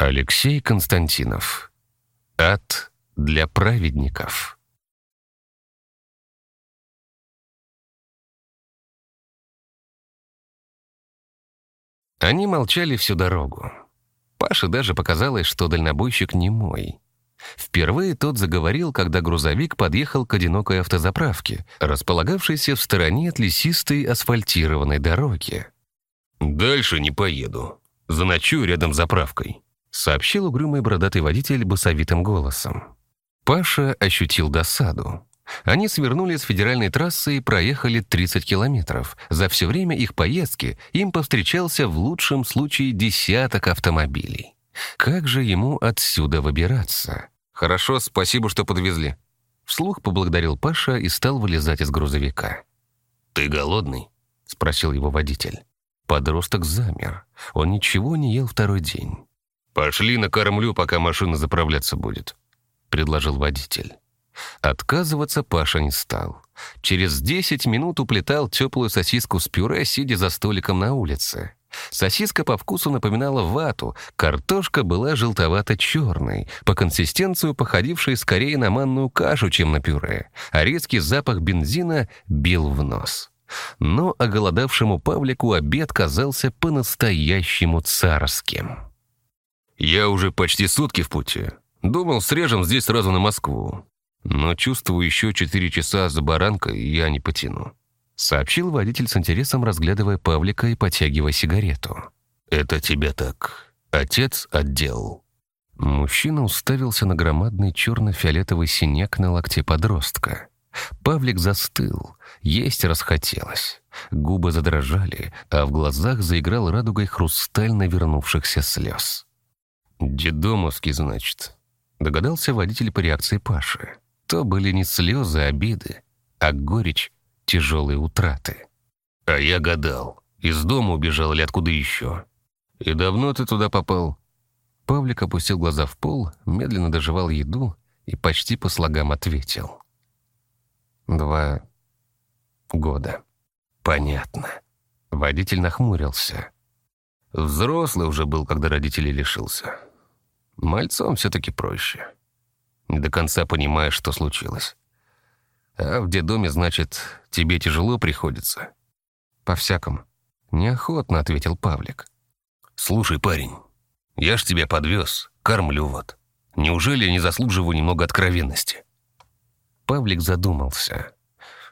Алексей Константинов. Ад для праведников. Они молчали всю дорогу. Паше даже показалось, что дальнобойщик не мой. Впервые тот заговорил, когда грузовик подъехал к одинокой автозаправке, располагавшейся в стороне от лесистой асфальтированной дороги. «Дальше не поеду. Заночую рядом с заправкой», сообщил угрюмый бородатый водитель басовитым голосом. Паша ощутил досаду. Они свернули с федеральной трассы и проехали 30 километров. За все время их поездки им повстречался в лучшем случае десяток автомобилей. Как же ему отсюда выбираться? «Хорошо, спасибо, что подвезли». Вслух поблагодарил Паша и стал вылезать из грузовика. «Ты голодный?» — спросил его водитель. Подросток замер. Он ничего не ел второй день. «Пошли накормлю, пока машина заправляться будет», — предложил водитель. Отказываться Паша не стал. Через 10 минут уплетал теплую сосиску с пюре, сидя за столиком на улице. Сосиска по вкусу напоминала вату, картошка была желтовато-черной, по консистенцию походившей скорее на манную кашу, чем на пюре, а резкий запах бензина бил в нос. Но оголодавшему Павлику обед казался по-настоящему царским. «Я уже почти сутки в пути. Думал, срежем здесь сразу на Москву. Но чувствую, еще четыре часа за баранкой я не потяну», сообщил водитель с интересом, разглядывая Павлика и потягивая сигарету. «Это тебя так отец отделал?» Мужчина уставился на громадный черно-фиолетовый синяк на локте подростка. Павлик застыл, есть расхотелось. Губы задрожали, а в глазах заиграл радугой хрусталь навернувшихся слез. «Дедомовский, значит», — догадался водитель по реакции Паши то были не слезы обиды, а горечь тяжелой утраты. А я гадал, из дома убежал или откуда еще. И давно ты туда попал? Павлик опустил глаза в пол, медленно доживал еду и почти по слогам ответил. Два года. Понятно. Водитель нахмурился. Взрослый уже был, когда родителей лишился. Мальцом все-таки проще не до конца понимаешь, что случилось. А в детдоме, значит, тебе тяжело приходится?» «По-всякому». «Неохотно», — ответил Павлик. «Слушай, парень, я ж тебя подвез, кормлю вот. Неужели я не заслуживаю немного откровенности?» Павлик задумался.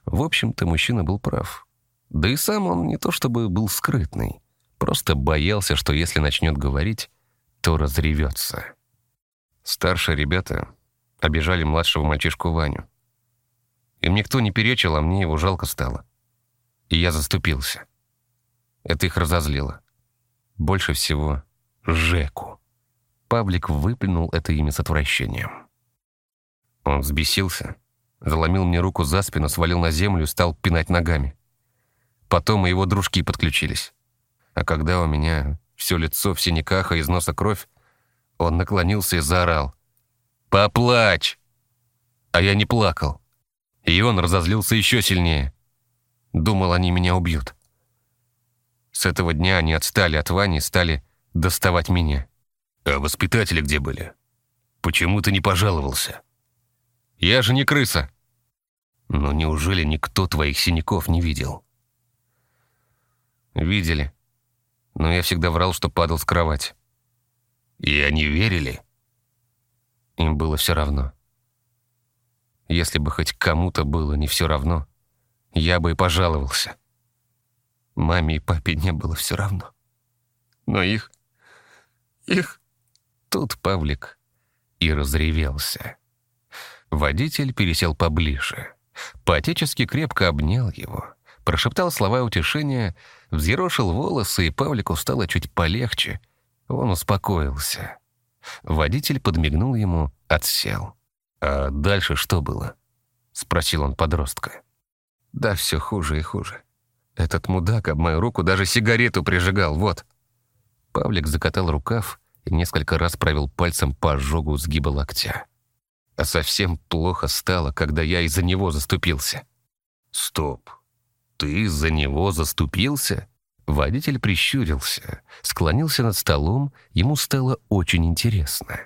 В общем-то, мужчина был прав. Да и сам он не то чтобы был скрытный, просто боялся, что если начнет говорить, то разревется. Старшие ребята обижали младшего мальчишку Ваню. Им никто не перечил, а мне его жалко стало. И я заступился. Это их разозлило. Больше всего Жеку. Павлик выплюнул это имя с отвращением. Он взбесился, заломил мне руку за спину, свалил на землю и стал пинать ногами. Потом и его дружки подключились. А когда у меня все лицо в синяках, а из носа кровь, он наклонился и заорал. «Поплачь!» А я не плакал. И он разозлился еще сильнее. Думал, они меня убьют. С этого дня они отстали от Вани и стали доставать меня. А воспитатели где были? Почему ты не пожаловался? Я же не крыса. Но неужели никто твоих синяков не видел? Видели. Но я всегда врал, что падал с кровати. И они верили? Им было все равно. Если бы хоть кому-то было не все равно, я бы и пожаловался. Маме и папе не было все равно. Но их... их... Тут Павлик и разревелся. Водитель пересел поближе. Поотечески крепко обнял его, прошептал слова утешения, взъерошил волосы, и Павлику стало чуть полегче. Он успокоился. Водитель подмигнул ему, отсел. «А дальше что было?» — спросил он подростка. «Да все хуже и хуже. Этот мудак об мою руку даже сигарету прижигал, вот». Павлик закатал рукав и несколько раз провел пальцем по ожогу сгиба локтя. А совсем плохо стало, когда я из-за него заступился. «Стоп! Ты из-за него заступился?» Водитель прищурился, склонился над столом, ему стало очень интересно.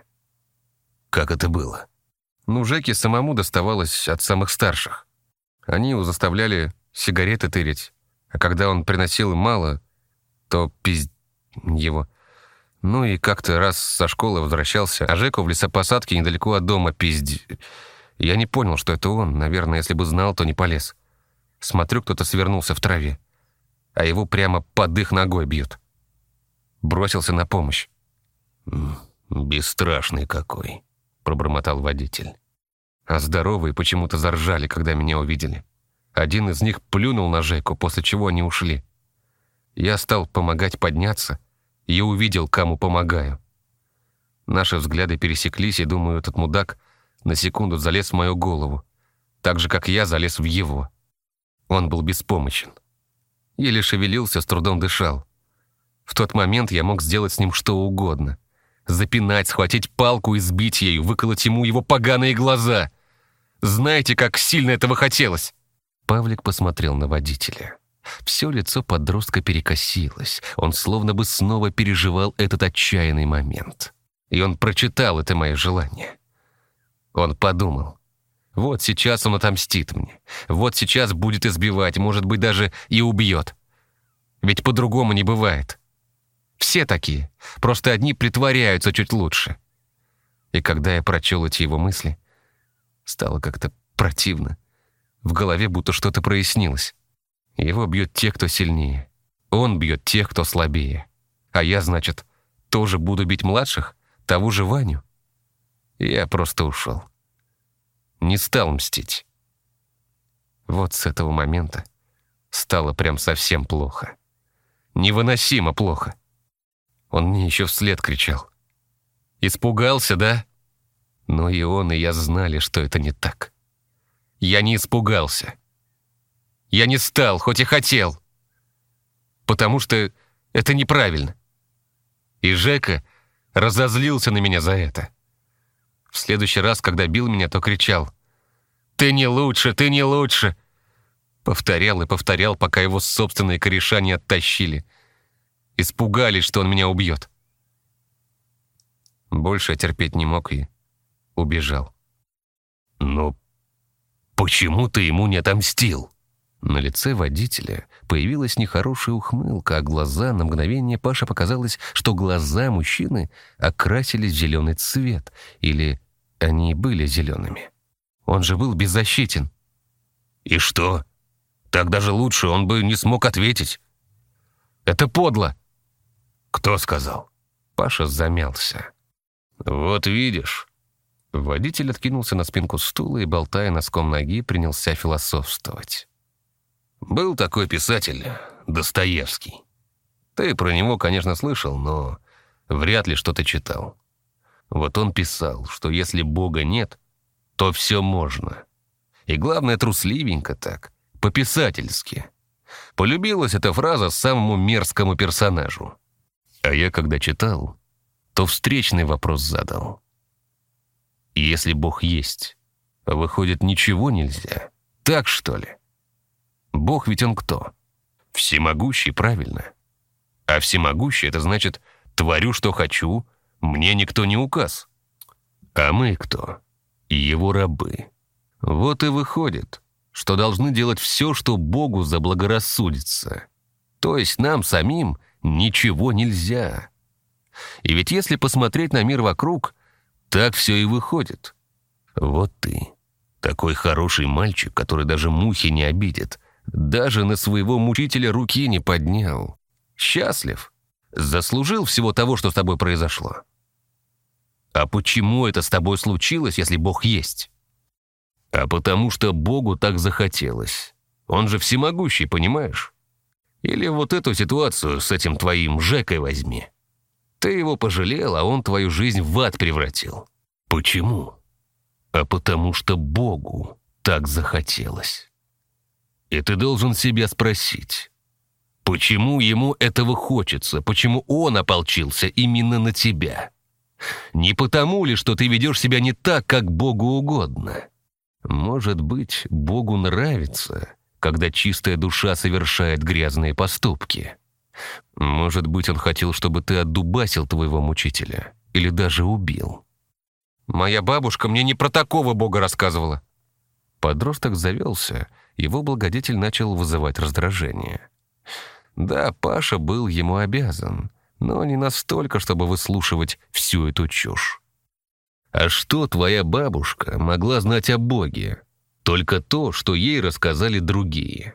«Как это было?» Ну, Жеке самому доставалось от самых старших. Они его заставляли сигареты тырить, а когда он приносил мало, то пиз... его... Ну и как-то раз со школы возвращался, а Жеку в лесопосадке недалеко от дома пизди... Я не понял, что это он. Наверное, если бы знал, то не полез. Смотрю, кто-то свернулся в траве, а его прямо под их ногой бьют. Бросился на помощь. «Бесстрашный какой», — пробормотал водитель. А здоровые почему-то заржали, когда меня увидели. Один из них плюнул на Жеку, после чего они ушли. Я стал помогать подняться и увидел, кому помогаю. Наши взгляды пересеклись, и, думаю, этот мудак на секунду залез в мою голову, так же, как я залез в его. Он был беспомощен. Еле шевелился, с трудом дышал. В тот момент я мог сделать с ним что угодно. Запинать, схватить палку и сбить ею, выколоть ему его поганые глаза. Знаете, как сильно этого хотелось? Павлик посмотрел на водителя. Все лицо подростка перекосилось. Он словно бы снова переживал этот отчаянный момент. И он прочитал это мое желание. Он подумал. Вот сейчас он отомстит мне. Вот сейчас будет избивать, может быть, даже и убьет. Ведь по-другому не бывает. Все такие. Просто одни притворяются чуть лучше. И когда я прочел эти его мысли, стало как-то противно. В голове будто что-то прояснилось. Его бьют те, кто сильнее. Он бьет тех, кто слабее. А я, значит, тоже буду бить младших? Того же Ваню? Я просто ушел. Не стал мстить. Вот с этого момента стало прям совсем плохо. Невыносимо плохо. Он мне еще вслед кричал. «Испугался, да?» Но и он, и я знали, что это не так. Я не испугался. Я не стал, хоть и хотел. Потому что это неправильно. И Жека разозлился на меня за это. В следующий раз, когда бил меня, то кричал. «Ты не лучше, ты не лучше!» Повторял и повторял, пока его собственные кореша не оттащили. Испугались, что он меня убьет. Больше терпеть не мог и убежал. «Но почему ты ему не отомстил?» На лице водителя появилась нехорошая ухмылка, а глаза на мгновение Паша показалось, что глаза мужчины окрасились в зеленый цвет, или они были зелеными. Он же был беззащитен. «И что? Так даже лучше, он бы не смог ответить». «Это подло!» «Кто сказал?» Паша замялся. «Вот видишь». Водитель откинулся на спинку стула и, болтая носком ноги, принялся философствовать. Был такой писатель Достоевский. Ты про него, конечно, слышал, но вряд ли что-то читал. Вот он писал, что если Бога нет, то все можно. И главное, трусливенько так, по-писательски. Полюбилась эта фраза самому мерзкому персонажу. А я, когда читал, то встречный вопрос задал. Если Бог есть, выходит, ничего нельзя? Так, что ли? Бог ведь он кто? Всемогущий, правильно. А всемогущий — это значит, творю, что хочу, мне никто не указ. А мы кто? Его рабы. Вот и выходит, что должны делать все, что Богу заблагорассудится. То есть нам самим ничего нельзя. И ведь если посмотреть на мир вокруг, так все и выходит. Вот ты, такой хороший мальчик, который даже мухи не обидит, даже на своего мучителя руки не поднял. Счастлив. Заслужил всего того, что с тобой произошло. А почему это с тобой случилось, если Бог есть? А потому что Богу так захотелось. Он же всемогущий, понимаешь? Или вот эту ситуацию с этим твоим Жекой возьми. Ты его пожалел, а он твою жизнь в ад превратил. Почему? А потому что Богу так захотелось. И ты должен себя спросить, почему ему этого хочется, почему он ополчился именно на тебя? Не потому ли, что ты ведешь себя не так, как Богу угодно? Может быть, Богу нравится, когда чистая душа совершает грязные поступки. Может быть, он хотел, чтобы ты отдубасил твоего мучителя или даже убил. Моя бабушка мне не про такого бога рассказывала. Подросток завелся, его благодетель начал вызывать раздражение. Да, Паша был ему обязан, но не настолько, чтобы выслушивать всю эту чушь. А что твоя бабушка могла знать о Боге? Только то, что ей рассказали другие.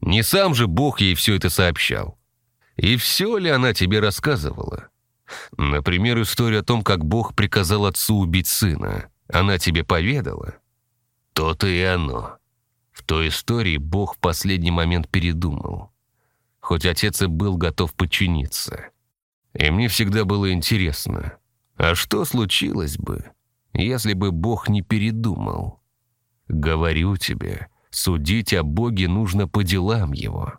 Не сам же Бог ей все это сообщал. И все ли она тебе рассказывала? Например, историю о том, как Бог приказал отцу убить сына. Она тебе поведала? То-то и оно. В той истории Бог в последний момент передумал. Хоть отец и был готов подчиниться. И мне всегда было интересно, а что случилось бы, если бы Бог не передумал? Говорю тебе, судить о Боге нужно по делам Его.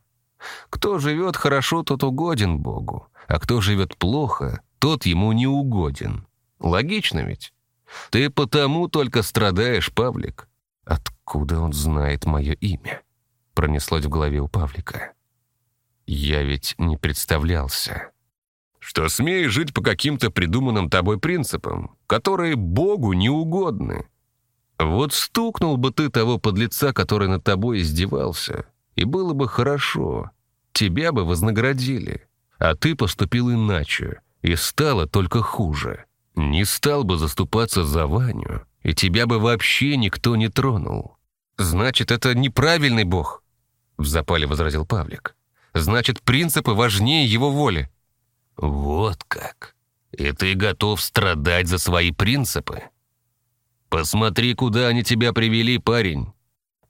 Кто живет хорошо, тот угоден Богу, а кто живет плохо, тот ему не угоден. Логично ведь? Ты потому только страдаешь, Павлик. Откуда он знает мое имя? Пронеслось в голове у Павлика. Я ведь не представлялся. Что смеешь жить по каким-то придуманным тобой принципам, которые Богу не угодны. Вот стукнул бы ты того подлеца, который над тобой издевался, и было бы хорошо. Тебя бы вознаградили. А ты поступил иначе, и стало только хуже. Не стал бы заступаться за Ваню, и тебя бы вообще никто не тронул. «Значит, это неправильный бог», — в запале возразил Павлик. «Значит, принципы важнее его воли». «Вот как. И ты готов страдать за свои принципы? Посмотри, куда они тебя привели, парень.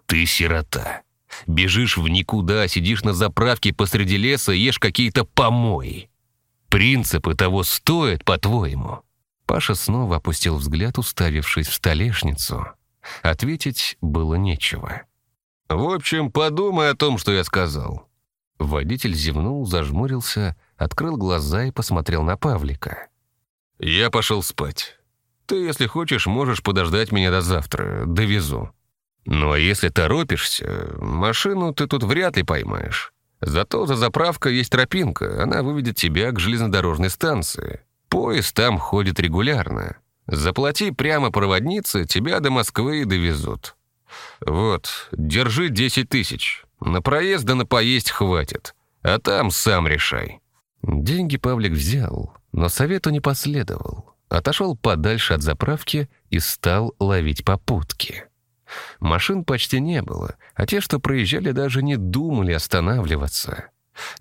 Ты сирота. Бежишь в никуда, сидишь на заправке посреди леса ешь какие-то помои. Принципы того стоят, по-твоему?» Паша снова опустил взгляд, уставившись в столешницу. Ответить было нечего. «В общем, подумай о том, что я сказал». Водитель зевнул, зажмурился, открыл глаза и посмотрел на Павлика. «Я пошел спать. Ты, если хочешь, можешь подождать меня до завтра. Довезу. А если торопишься, машину ты тут вряд ли поймаешь. Зато за заправкой есть тропинка, она выведет тебя к железнодорожной станции. Поезд там ходит регулярно. Заплати прямо проводнице, тебя до Москвы и довезут. Вот, держи 10 тысяч. На проезд да на поесть хватит. А там сам решай». Деньги Павлик взял, но совету не последовал. Отошел подальше от заправки и стал ловить попутки. Машин почти не было, а те, что проезжали, даже не думали останавливаться.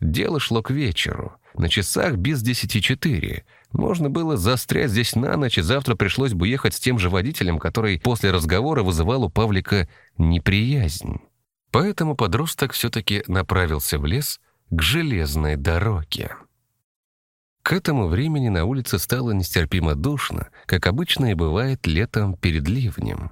Дело шло к вечеру. На часах без десяти четыре. Можно было застрять здесь на ночь, и завтра пришлось бы ехать с тем же водителем, который после разговора вызывал у Павлика неприязнь. Поэтому подросток все-таки направился в лес к железной дороге. К этому времени на улице стало нестерпимо душно, как обычно и бывает летом перед ливнем.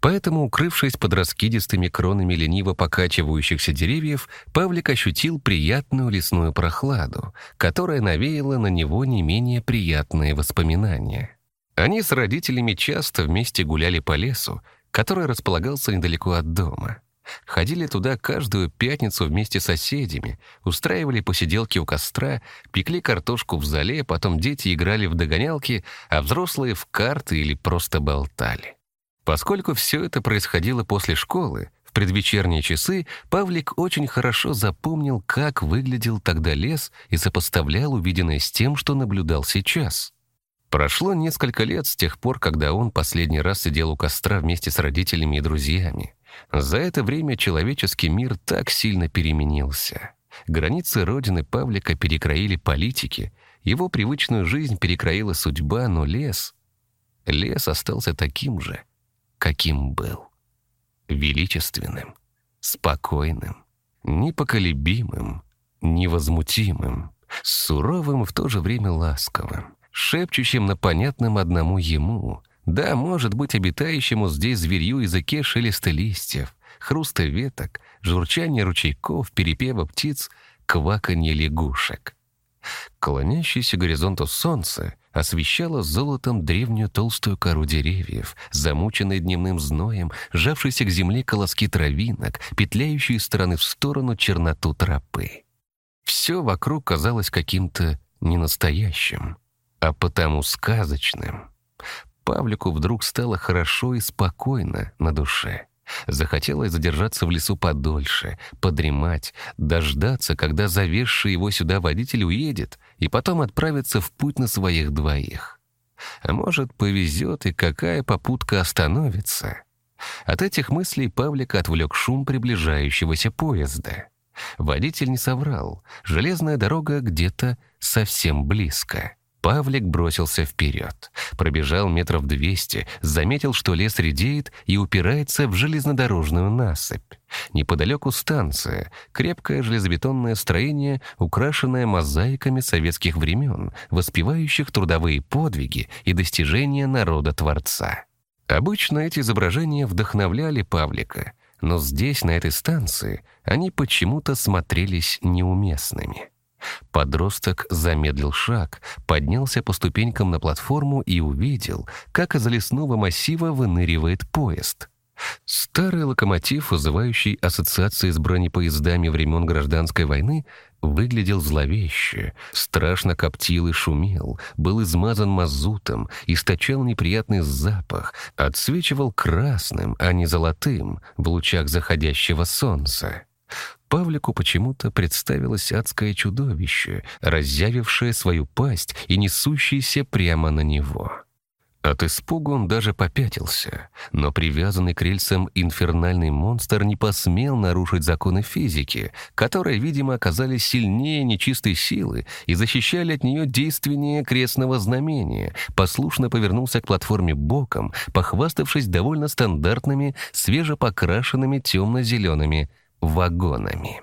Поэтому, укрывшись под раскидистыми кронами лениво покачивающихся деревьев, Павлик ощутил приятную лесную прохладу, которая навеяла на него не менее приятные воспоминания. Они с родителями часто вместе гуляли по лесу, который располагался недалеко от дома. Ходили туда каждую пятницу вместе с соседями, устраивали посиделки у костра, пекли картошку в зале, потом дети играли в догонялки, а взрослые в карты или просто болтали. Поскольку все это происходило после школы, в предвечерние часы Павлик очень хорошо запомнил, как выглядел тогда лес и сопоставлял увиденное с тем, что наблюдал сейчас. Прошло несколько лет с тех пор, когда он последний раз сидел у костра вместе с родителями и друзьями. За это время человеческий мир так сильно переменился. Границы родины Павлика перекроили политики, его привычную жизнь перекроила судьба, но лес... Лес остался таким же, каким был. Величественным, спокойным, непоколебимым, невозмутимым, суровым в то же время ласковым, шепчущим на понятном одному ему, да, может быть, обитающему здесь зверью языке шелеста листьев, хруста веток, журчание ручейков, перепева птиц, кваканье лягушек. Клонящееся горизонту солнце освещало золотом древнюю толстую кору деревьев, замученные дневным зноем, сжавшиеся к земле колоски травинок, петляющие стороны в сторону черноту тропы. Все вокруг казалось каким-то ненастоящим, а потому сказочным. Павлику вдруг стало хорошо и спокойно на душе. Захотелось задержаться в лесу подольше, подремать, дождаться, когда завезший его сюда водитель уедет, и потом отправиться в путь на своих двоих. А может, повезет, и какая попутка остановится. От этих мыслей Павлика отвлек шум приближающегося поезда. Водитель не соврал. Железная дорога где-то совсем близко. Павлик бросился вперед. Пробежал метров двести, заметил, что лес редеет и упирается в железнодорожную насыпь. Неподалеку станция, крепкое железобетонное строение, украшенное мозаиками советских времен, воспевающих трудовые подвиги и достижения народа-творца. Обычно эти изображения вдохновляли Павлика, но здесь, на этой станции, они почему-то смотрелись неуместными. Подросток замедлил шаг, поднялся по ступенькам на платформу и увидел, как из лесного массива выныривает поезд. Старый локомотив, вызывающий ассоциации с бронепоездами времен Гражданской войны, выглядел зловеще, страшно коптил и шумел, был измазан мазутом, источал неприятный запах, отсвечивал красным, а не золотым в лучах заходящего солнца. Павлику почему-то представилось адское чудовище, разъявившее свою пасть и несущееся прямо на него. От испуга он даже попятился, но привязанный к рельсам инфернальный монстр не посмел нарушить законы физики, которые, видимо, оказались сильнее нечистой силы и защищали от нее действеннее крестного знамения, послушно повернулся к платформе боком, похваставшись довольно стандартными, свежепокрашенными темно-зелеными вагонами.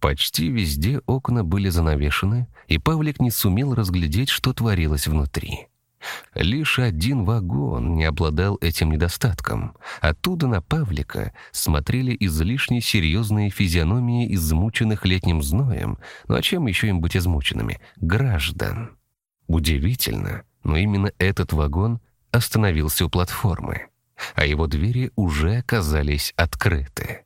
Почти везде окна были занавешены, и Павлик не сумел разглядеть, что творилось внутри. Лишь один вагон не обладал этим недостатком. Оттуда на Павлика смотрели излишне серьезные физиономии измученных летним зноем, ну а чем еще им быть измученными? Граждан. Удивительно, но именно этот вагон остановился у платформы, а его двери уже оказались открыты.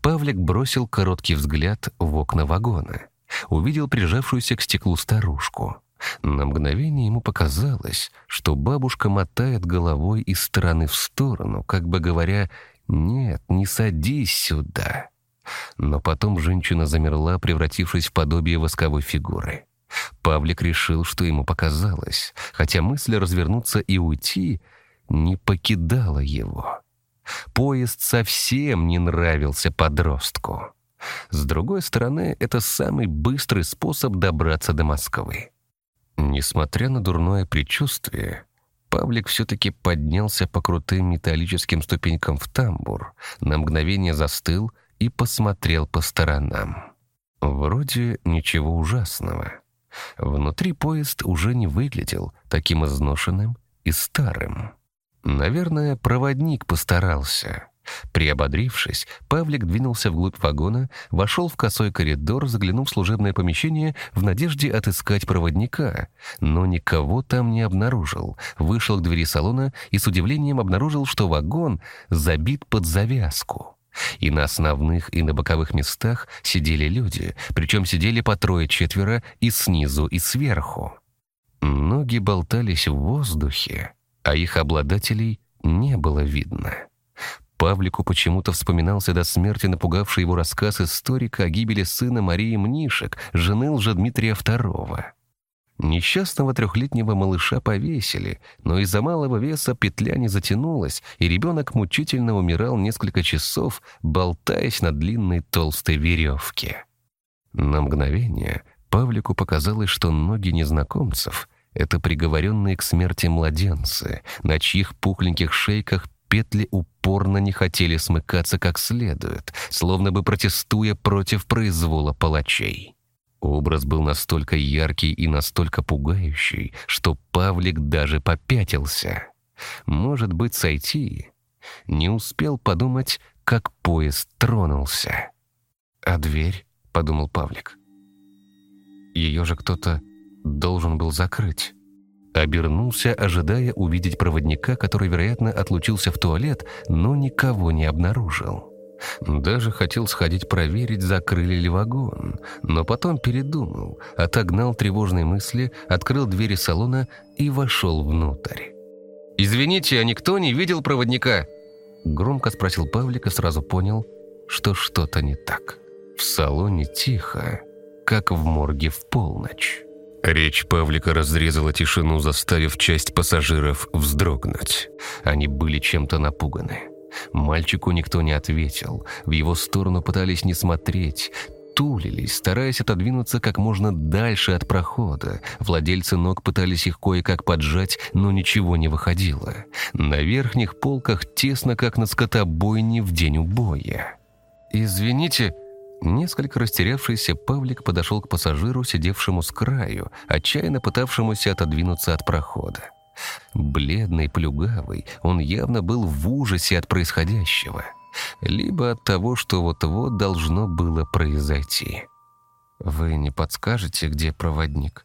Павлик бросил короткий взгляд в окна вагона. Увидел прижавшуюся к стеклу старушку. На мгновение ему показалось, что бабушка мотает головой из стороны в сторону, как бы говоря «Нет, не садись сюда». Но потом женщина замерла, превратившись в подобие восковой фигуры. Павлик решил, что ему показалось, хотя мысль развернуться и уйти не покидала его. Поезд совсем не нравился подростку. С другой стороны, это самый быстрый способ добраться до Москвы. Несмотря на дурное предчувствие, Павлик все-таки поднялся по крутым металлическим ступенькам в тамбур, на мгновение застыл и посмотрел по сторонам. Вроде ничего ужасного. Внутри поезд уже не выглядел таким изношенным и старым. Наверное, проводник постарался. Приободрившись, Павлик двинулся вглубь вагона, вошел в косой коридор, заглянув в служебное помещение в надежде отыскать проводника, но никого там не обнаружил. Вышел к двери салона и с удивлением обнаружил, что вагон забит под завязку. И на основных, и на боковых местах сидели люди, причем сидели по трое-четверо и снизу, и сверху. Ноги болтались в воздухе, а их обладателей не было видно. Павлику почему-то вспоминался до смерти напугавший его рассказ историка о гибели сына Марии Мнишек, жены Лжедмитрия II. Несчастного трехлетнего малыша повесили, но из-за малого веса петля не затянулась, и ребенок мучительно умирал несколько часов, болтаясь на длинной толстой веревке. На мгновение Павлику показалось, что ноги незнакомцев — это приговоренные к смерти младенцы, на чьих пухленьких шейках петли упорно не хотели смыкаться как следует, словно бы протестуя против произвола палачей. Образ был настолько яркий и настолько пугающий, что Павлик даже попятился. Может быть, сойти? Не успел подумать, как поезд тронулся. «А дверь?» — подумал Павлик. «Ее же кто-то должен был закрыть». Обернулся, ожидая увидеть проводника, который, вероятно, отлучился в туалет, но никого не обнаружил. Даже хотел сходить проверить, закрыли ли вагон, но потом передумал, отогнал тревожные мысли, открыл двери салона и вошел внутрь. «Извините, а никто не видел проводника?» Громко спросил Павлик и сразу понял, что что-то не так. В салоне тихо, как в морге в полночь. Речь Павлика разрезала тишину, заставив часть пассажиров вздрогнуть. Они были чем-то напуганы. Мальчику никто не ответил, в его сторону пытались не смотреть, тулились, стараясь отодвинуться как можно дальше от прохода. Владельцы ног пытались их кое-как поджать, но ничего не выходило. На верхних полках тесно, как на скотобойне в день убоя. «Извините», Несколько растерявшийся Павлик подошел к пассажиру, сидевшему с краю, отчаянно пытавшемуся отодвинуться от прохода. Бледный, плюгавый, он явно был в ужасе от происходящего. Либо от того, что вот-вот должно было произойти. «Вы не подскажете, где проводник?»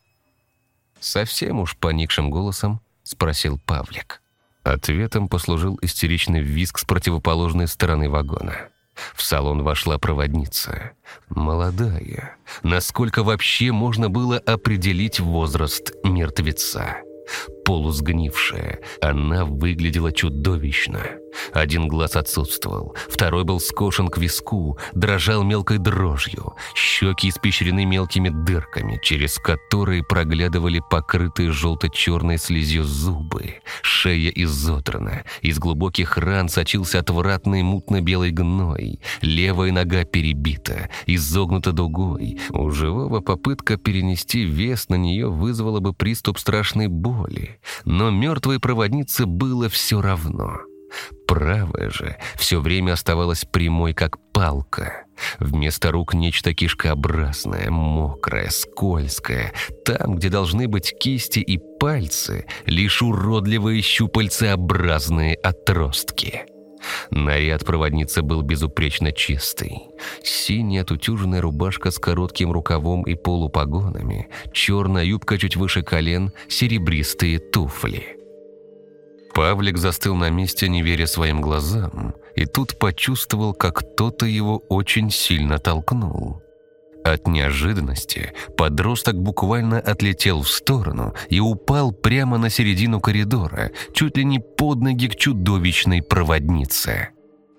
Совсем уж поникшим голосом спросил Павлик. Ответом послужил истеричный визг с противоположной стороны вагона. В салон вошла проводница. Молодая. Насколько вообще можно было определить возраст мертвеца? Полусгнившая. Она выглядела чудовищно. Один глаз отсутствовал, второй был скошен к виску, дрожал мелкой дрожью, щеки испещрены мелкими дырками, через которые проглядывали покрытые желто-черной слизью зубы, шея изодрана, из глубоких ран сочился отвратный мутно-белый гной, левая нога перебита, изогнута дугой. У живого попытка перенести вес на нее вызвала бы приступ страшной боли, но мертвой проводнице было все равно. Правая же все время оставалась прямой, как палка. Вместо рук нечто кишкообразное, мокрое, скользкое. Там, где должны быть кисти и пальцы, лишь уродливые щупальцеобразные отростки. Наряд проводницы был безупречно чистый. Синяя тутюжная рубашка с коротким рукавом и полупогонами, черная юбка чуть выше колен, серебристые туфли. Павлик застыл на месте, не веря своим глазам, и тут почувствовал, как кто-то его очень сильно толкнул. От неожиданности подросток буквально отлетел в сторону и упал прямо на середину коридора, чуть ли не под ноги к чудовищной проводнице.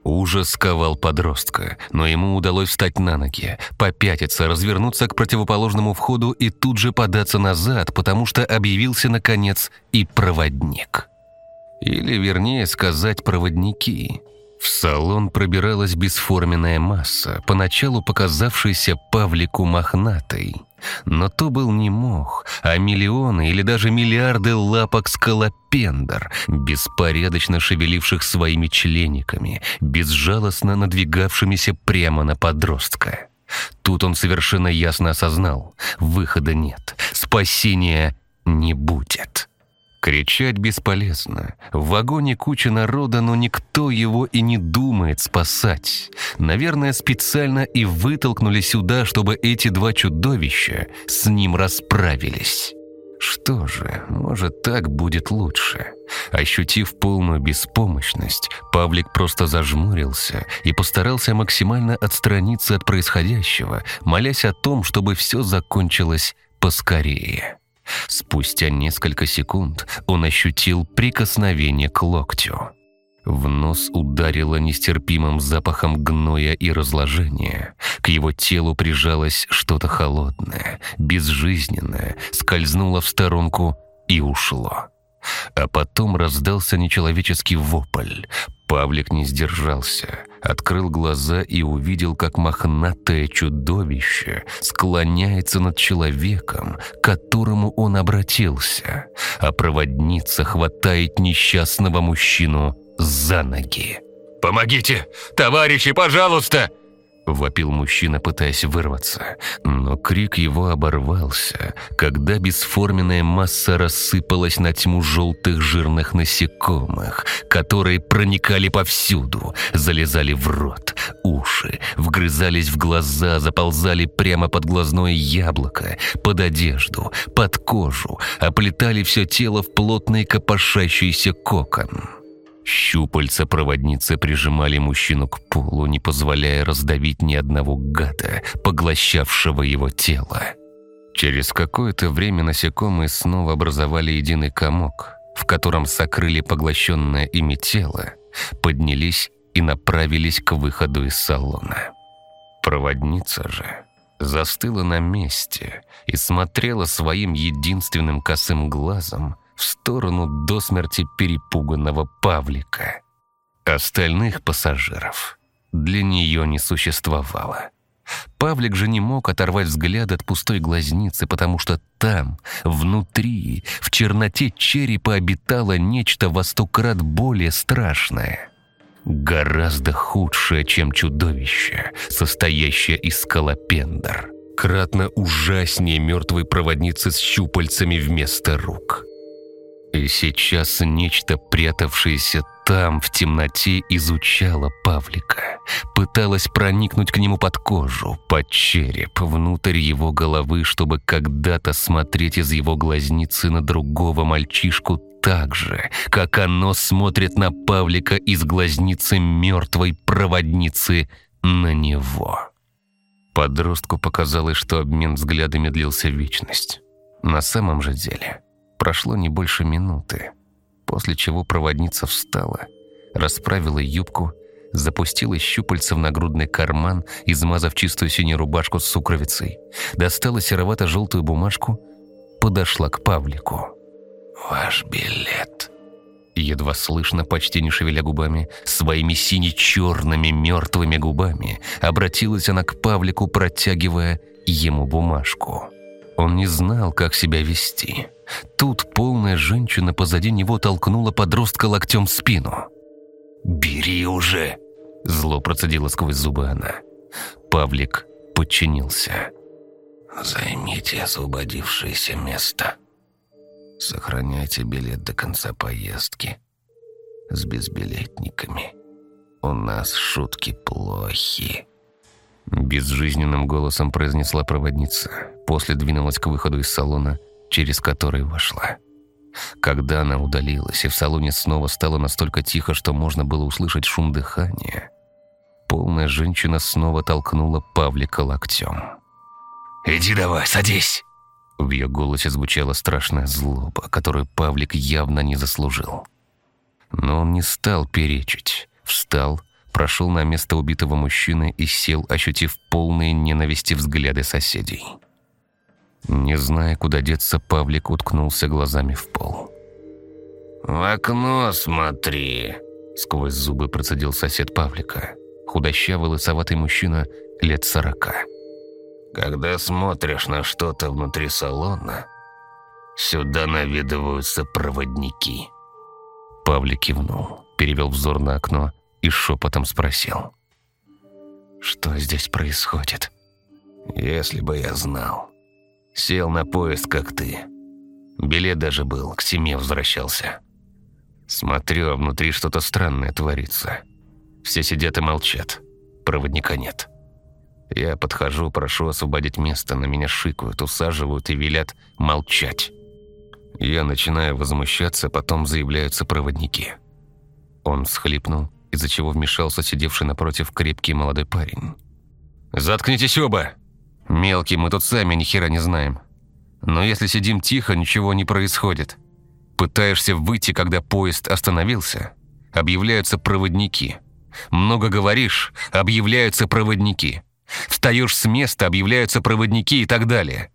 Ужас сковал подростка, но ему удалось встать на ноги, попятиться, развернуться к противоположному входу и тут же податься назад, потому что объявился, наконец, и проводник. Или, вернее сказать, проводники – в салон пробиралась бесформенная масса, поначалу показавшаяся Павлику мохнатой. Но то был не мох, а миллионы или даже миллиарды лапок скалопендр, беспорядочно шевеливших своими члениками, безжалостно надвигавшимися прямо на подростка. Тут он совершенно ясно осознал – выхода нет, спасения не будет. Кричать бесполезно. В вагоне куча народа, но никто его и не думает спасать. Наверное, специально и вытолкнули сюда, чтобы эти два чудовища с ним расправились. Что же, может, так будет лучше. Ощутив полную беспомощность, Павлик просто зажмурился и постарался максимально отстраниться от происходящего, молясь о том, чтобы все закончилось поскорее. Спустя несколько секунд он ощутил прикосновение к локтю. В нос ударило нестерпимым запахом гноя и разложения. К его телу прижалось что-то холодное, безжизненное, скользнуло в сторонку и ушло. А потом раздался нечеловеческий вопль. Павлик не сдержался, открыл глаза и увидел, как мохнатое чудовище склоняется над человеком, к которому он обратился, а проводница хватает несчастного мужчину за ноги. «Помогите! Товарищи, пожалуйста!» — вопил мужчина, пытаясь вырваться. Но крик его оборвался, когда бесформенная масса рассыпалась на тьму желтых жирных насекомых, которые проникали повсюду, залезали в рот, уши, вгрызались в глаза, заползали прямо под глазное яблоко, под одежду, под кожу, оплетали все тело в плотный копошащийся кокон. Щупальца проводницы прижимали мужчину к полу, не позволяя раздавить ни одного гада, поглощавшего его тело. Через какое-то время насекомые снова образовали единый комок, в котором сокрыли поглощенное ими тело, поднялись и направились к выходу из салона. Проводница же застыла на месте и смотрела своим единственным косым глазом в сторону до смерти перепуганного Павлика. Остальных пассажиров для нее не существовало. Павлик же не мог оторвать взгляд от пустой глазницы, потому что там, внутри, в черноте черепа обитало нечто во сто крат более страшное. Гораздо худшее, чем чудовище, состоящее из скалопендр. Кратно ужаснее мертвой проводницы с щупальцами вместо рук. И сейчас нечто, прятавшееся там, в темноте, изучало Павлика. Пыталось проникнуть к нему под кожу, под череп, внутрь его головы, чтобы когда-то смотреть из его глазницы на другого мальчишку так же, как оно смотрит на Павлика из глазницы мертвой проводницы на него. Подростку показалось, что обмен взглядами длился вечность. На самом же деле Прошло не больше минуты, после чего проводница встала, расправила юбку, запустила щупальца в нагрудный карман, измазав чистую синюю рубашку с сукровицей, достала серовато-желтую бумажку, подошла к Павлику. «Ваш билет», едва слышно, почти не шевеля губами, своими сине-черными мертвыми губами, обратилась она к Павлику, протягивая ему бумажку. Он не знал, как себя вести. Тут полная женщина позади него толкнула подростка локтем в спину. «Бери уже!» – зло процедила сквозь зубы она. Павлик подчинился. «Займите освободившееся место. Сохраняйте билет до конца поездки. С безбилетниками. У нас шутки плохи». Безжизненным голосом произнесла проводница. После двинулась к выходу из салона, через который вошла. Когда она удалилась, и в салоне снова стало настолько тихо, что можно было услышать шум дыхания, полная женщина снова толкнула Павлика локтем. «Иди давай, садись!» В ее голосе звучала страшная злоба, которую Павлик явно не заслужил. Но он не стал перечить. Встал, прошел на место убитого мужчины и сел, ощутив полные ненависти взгляды соседей. Не зная, куда деться, Павлик уткнулся глазами в пол. «В окно смотри!» Сквозь зубы процедил сосед Павлика. Худощавый лысоватый мужчина лет сорока. «Когда смотришь на что-то внутри салона, сюда наведываются проводники». Павлик кивнул, перевел взор на окно и шепотом спросил. «Что здесь происходит?» «Если бы я знал. Сел на поезд, как ты. Билет даже был, к семье возвращался. Смотрю, а внутри что-то странное творится. Все сидят и молчат. Проводника нет. Я подхожу, прошу освободить место, на меня шикают, усаживают и велят молчать. Я начинаю возмущаться, потом заявляются проводники. Он всхлипнул, из-за чего вмешался сидевший напротив крепкий молодой парень. «Заткнитесь оба! Мелкий, мы тут сами ни хера не знаем. Но если сидим тихо, ничего не происходит. Пытаешься выйти, когда поезд остановился, объявляются проводники. Много говоришь, объявляются проводники. Встаешь с места, объявляются проводники и так далее.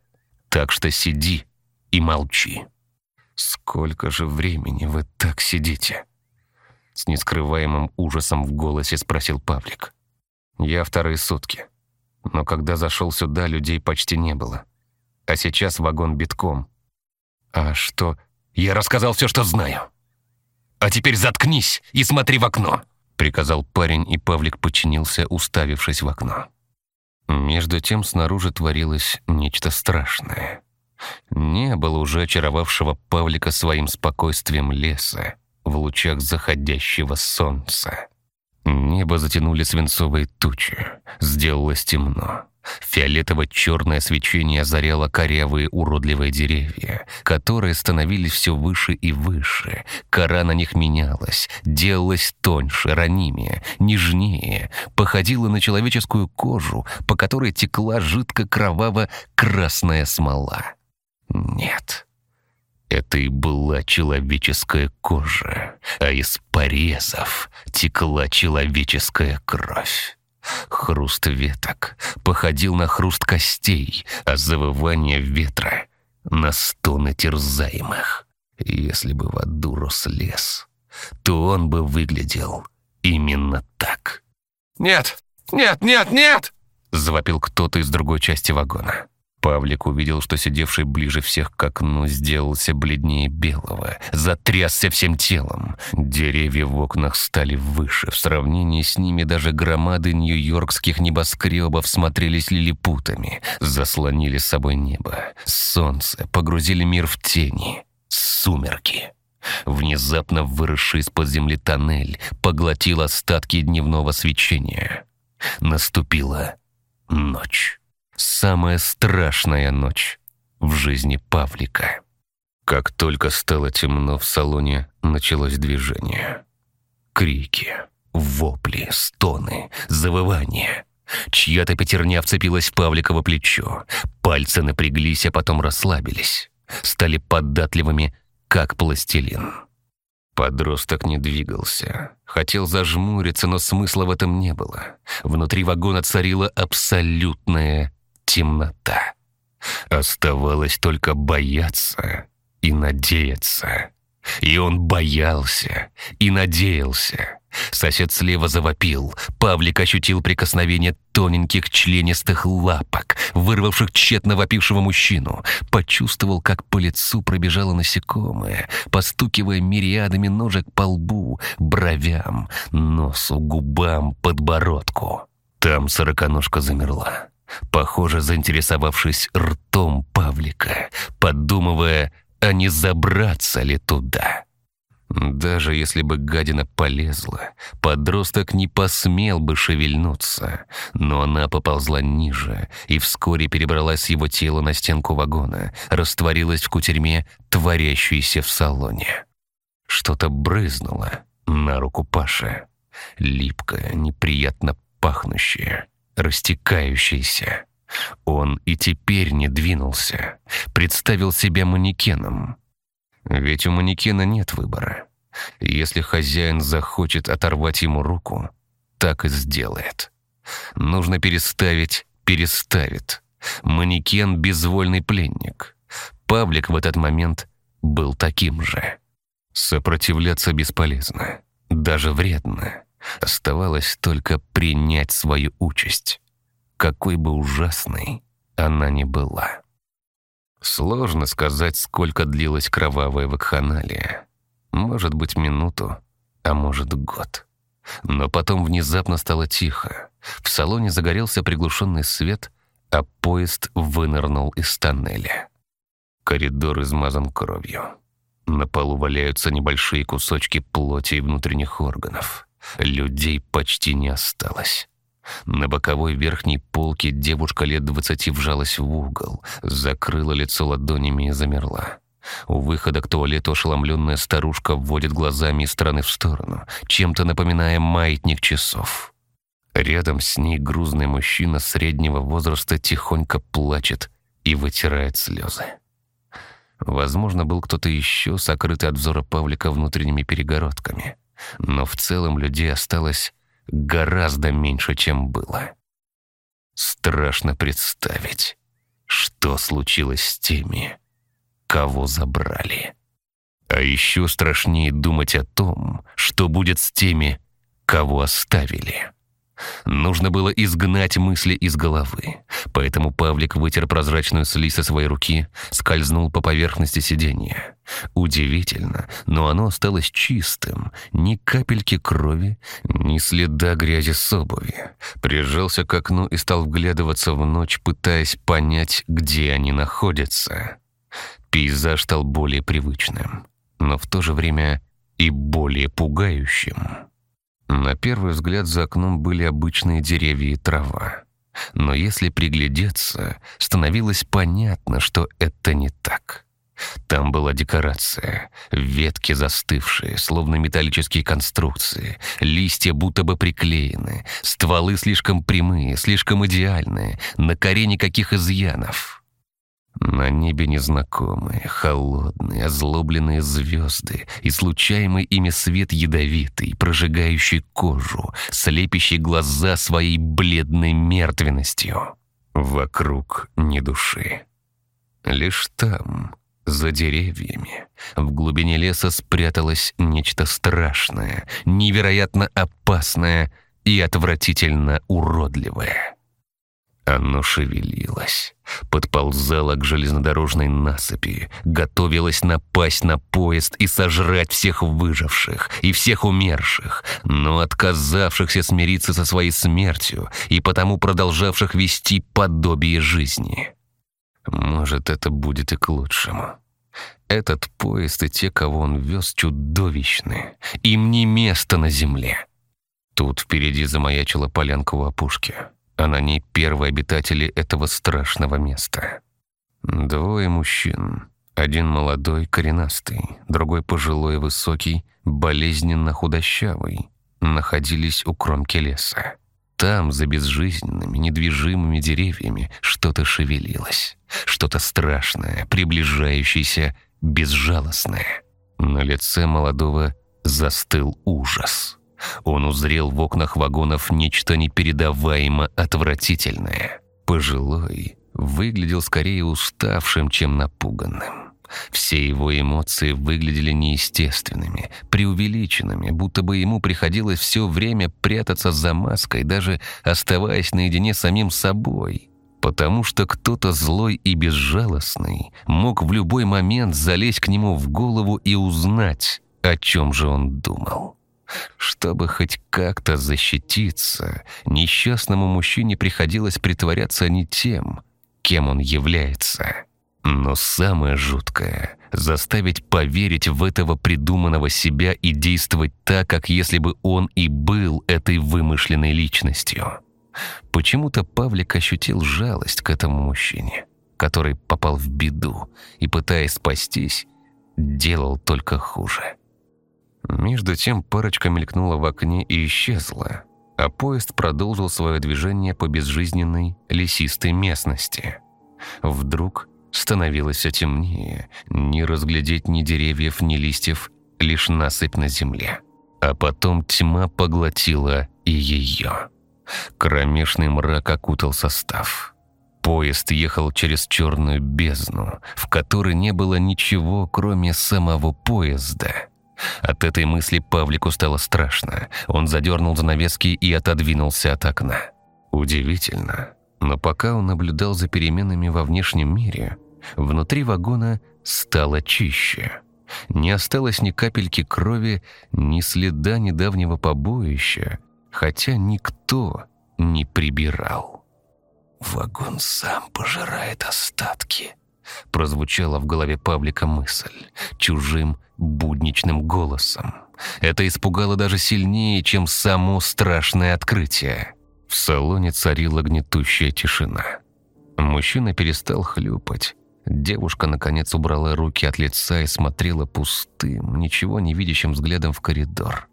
Так что сиди и молчи. Сколько же времени вы так сидите? С нескрываемым ужасом в голосе спросил Павлик. «Я вторые сутки. Но когда зашел сюда, людей почти не было. А сейчас вагон битком. А что? Я рассказал все, что знаю. А теперь заткнись и смотри в окно!» Приказал парень, и Павлик подчинился, уставившись в окно. Между тем снаружи творилось нечто страшное. Не было уже очаровавшего Павлика своим спокойствием леса в лучах заходящего солнца. Небо затянули свинцовые тучи, сделалось темно. Фиолетово-черное свечение озаряло корявые уродливые деревья, которые становились все выше и выше. Кора на них менялась, делалась тоньше, ранимее, нежнее, походила на человеческую кожу, по которой текла жидко-кроваво-красная смола. Нет, это и была человеческая кожа, а из порезов текла человеческая кровь. Хруст веток походил на хруст костей, а завывание ветра — на стоны терзаемых. Если бы в аду рос лес, то он бы выглядел именно так. «Нет! Нет! Нет! Нет!» — завопил кто-то из другой части вагона. Павлик увидел, что сидевший ближе всех к окну сделался бледнее белого, затрясся всем телом. Деревья в окнах стали выше. В сравнении с ними даже громады нью-йоркских небоскребов смотрелись лилипутами, заслонили с собой небо. Солнце погрузили мир в тени. Сумерки. Внезапно выросший из-под земли тоннель поглотил остатки дневного свечения. Наступила ночь самая страшная ночь в жизни Павлика. Как только стало темно в салоне, началось движение. Крики, вопли, стоны, завывания. Чья-то пятерня вцепилась в Павликово плечо. Пальцы напряглись, а потом расслабились. Стали податливыми, как пластилин. Подросток не двигался. Хотел зажмуриться, но смысла в этом не было. Внутри вагона царила абсолютная темнота. Оставалось только бояться и надеяться. И он боялся и надеялся. Сосед слева завопил. Павлик ощутил прикосновение тоненьких членистых лапок, вырвавших тщетно вопившего мужчину. Почувствовал, как по лицу пробежало насекомое, постукивая мириадами ножек по лбу, бровям, носу, губам, подбородку. Там сороконожка замерла похоже, заинтересовавшись ртом Павлика, подумывая, а не забраться ли туда. Даже если бы гадина полезла, подросток не посмел бы шевельнуться, но она поползла ниже и вскоре перебралась его тела на стенку вагона, растворилась в кутерьме, творящейся в салоне. Что-то брызнуло на руку Паши, липкое, неприятно пахнущее растекающийся. Он и теперь не двинулся, представил себя манекеном. Ведь у манекена нет выбора. Если хозяин захочет оторвать ему руку, так и сделает. Нужно переставить, переставит. Манекен — безвольный пленник. Павлик в этот момент был таким же. Сопротивляться бесполезно, даже вредно. Оставалось только принять свою участь, какой бы ужасной она ни была. Сложно сказать, сколько длилась кровавая вакханалия. Может быть, минуту, а может, год. Но потом внезапно стало тихо. В салоне загорелся приглушенный свет, а поезд вынырнул из тоннеля. Коридор измазан кровью. На полу валяются небольшие кусочки плоти и внутренних органов. Людей почти не осталось. На боковой верхней полке девушка лет двадцати вжалась в угол, закрыла лицо ладонями и замерла. У выхода к туалету ошеломленная старушка вводит глазами из стороны в сторону, чем-то напоминая маятник часов. Рядом с ней грузный мужчина среднего возраста тихонько плачет и вытирает слезы. Возможно, был кто-то еще, сокрытый от взора Павлика внутренними перегородками — но в целом людей осталось гораздо меньше, чем было. Страшно представить, что случилось с теми, кого забрали. А еще страшнее думать о том, что будет с теми, кого оставили. Нужно было изгнать мысли из головы. Поэтому Павлик вытер прозрачную слизь со своей руки, скользнул по поверхности сиденья. Удивительно, но оно осталось чистым. Ни капельки крови, ни следа грязи с обуви. Прижался к окну и стал вглядываться в ночь, пытаясь понять, где они находятся. Пейзаж стал более привычным, но в то же время и более пугающим. На первый взгляд за окном были обычные деревья и трава. Но если приглядеться, становилось понятно, что это не так. Там была декорация, ветки застывшие, словно металлические конструкции, листья будто бы приклеены, стволы слишком прямые, слишком идеальные, на коре никаких изъянов. На небе незнакомые, холодные, озлобленные звезды и случаемый ими свет ядовитый, прожигающий кожу, слепящий глаза своей бледной мертвенностью. Вокруг ни души. Лишь там, за деревьями, в глубине леса спряталось нечто страшное, невероятно опасное и отвратительно уродливое. Оно шевелилось, подползало к железнодорожной насыпи, готовилось напасть на поезд и сожрать всех выживших и всех умерших, но отказавшихся смириться со своей смертью и потому продолжавших вести подобие жизни. Может, это будет и к лучшему. Этот поезд и те, кого он вез, чудовищны. Им не место на земле. Тут впереди замаячила полянка у опушки а на ней первые обитатели этого страшного места. Двое мужчин. Один молодой, коренастый, другой пожилой, высокий, болезненно худощавый, находились у кромки леса. Там, за безжизненными, недвижимыми деревьями, что-то шевелилось. Что-то страшное, приближающееся, безжалостное. На лице молодого застыл ужас. Он узрел в окнах вагонов нечто непередаваемо отвратительное. Пожилой выглядел скорее уставшим, чем напуганным. Все его эмоции выглядели неестественными, преувеличенными, будто бы ему приходилось все время прятаться за маской, даже оставаясь наедине с самим собой. Потому что кто-то злой и безжалостный мог в любой момент залезть к нему в голову и узнать, о чем же он думал. Чтобы хоть как-то защититься, несчастному мужчине приходилось притворяться не тем, кем он является. Но самое жуткое — заставить поверить в этого придуманного себя и действовать так, как если бы он и был этой вымышленной личностью. Почему-то Павлик ощутил жалость к этому мужчине, который попал в беду и, пытаясь спастись, делал только хуже. Между тем парочка мелькнула в окне и исчезла, а поезд продолжил свое движение по безжизненной лесистой местности. Вдруг становилось темнее, не разглядеть ни деревьев, ни листьев, лишь насыпь на земле. А потом тьма поглотила и ее. Кромешный мрак окутал состав. Поезд ехал через черную бездну, в которой не было ничего, кроме самого поезда. От этой мысли Павлику стало страшно. Он задернул занавески и отодвинулся от окна. Удивительно, но пока он наблюдал за переменами во внешнем мире, внутри вагона стало чище. Не осталось ни капельки крови, ни следа недавнего побоища, хотя никто не прибирал. «Вагон сам пожирает остатки», — прозвучала в голове Павлика мысль, чужим будничным голосом. Это испугало даже сильнее, чем само страшное открытие. В салоне царила гнетущая тишина. Мужчина перестал хлюпать. Девушка, наконец, убрала руки от лица и смотрела пустым, ничего не видящим взглядом в коридор.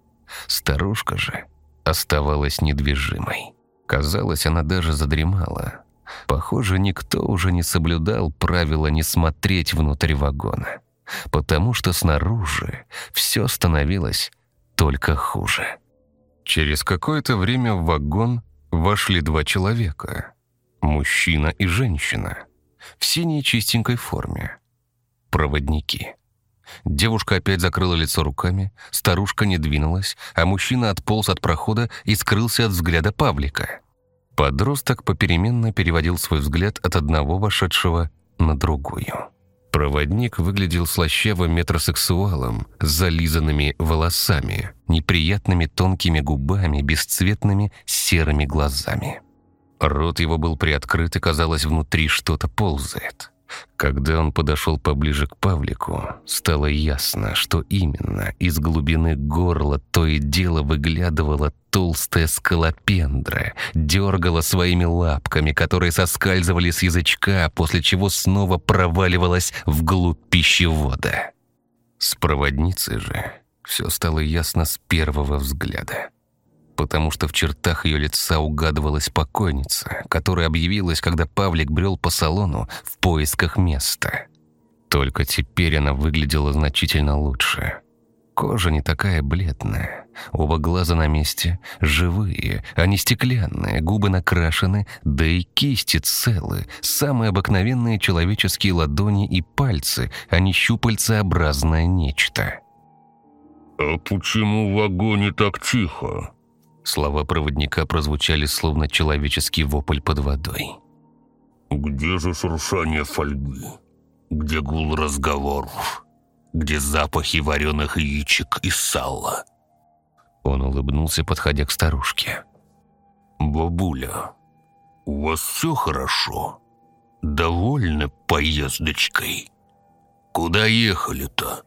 Старушка же оставалась недвижимой. Казалось, она даже задремала. Похоже, никто уже не соблюдал правила не смотреть внутрь вагона, потому что снаружи все становилось только хуже. Через какое-то время в вагон вошли два человека. Мужчина и женщина. В синей чистенькой форме. Проводники. Девушка опять закрыла лицо руками, старушка не двинулась, а мужчина отполз от прохода и скрылся от взгляда Павлика. Подросток попеременно переводил свой взгляд от одного вошедшего на другую. Проводник выглядел слащавым метросексуалом с зализанными волосами, неприятными тонкими губами, бесцветными серыми глазами. Рот его был приоткрыт, и, казалось, внутри что-то ползает. Когда он подошел поближе к Павлику, стало ясно, что именно из глубины горла то и дело выглядывала толстая скалопендра, дергала своими лапками, которые соскальзывали с язычка, после чего снова проваливалась вглубь пищевода. С проводницей же все стало ясно с первого взгляда потому что в чертах ее лица угадывалась покойница, которая объявилась, когда Павлик брел по салону в поисках места. Только теперь она выглядела значительно лучше. Кожа не такая бледная, оба глаза на месте, живые, а не стеклянные, губы накрашены, да и кисти целы, самые обыкновенные человеческие ладони и пальцы, а не щупальцеобразное нечто. «А почему в вагоне так тихо?» Слова проводника прозвучали словно человеческий вопль под водой. «Где же шуршание фольги? Где гул разговоров? Где запахи вареных яичек и сала?» Он улыбнулся, подходя к старушке. «Бабуля, у вас все хорошо? Довольны поездочкой? Куда ехали-то?»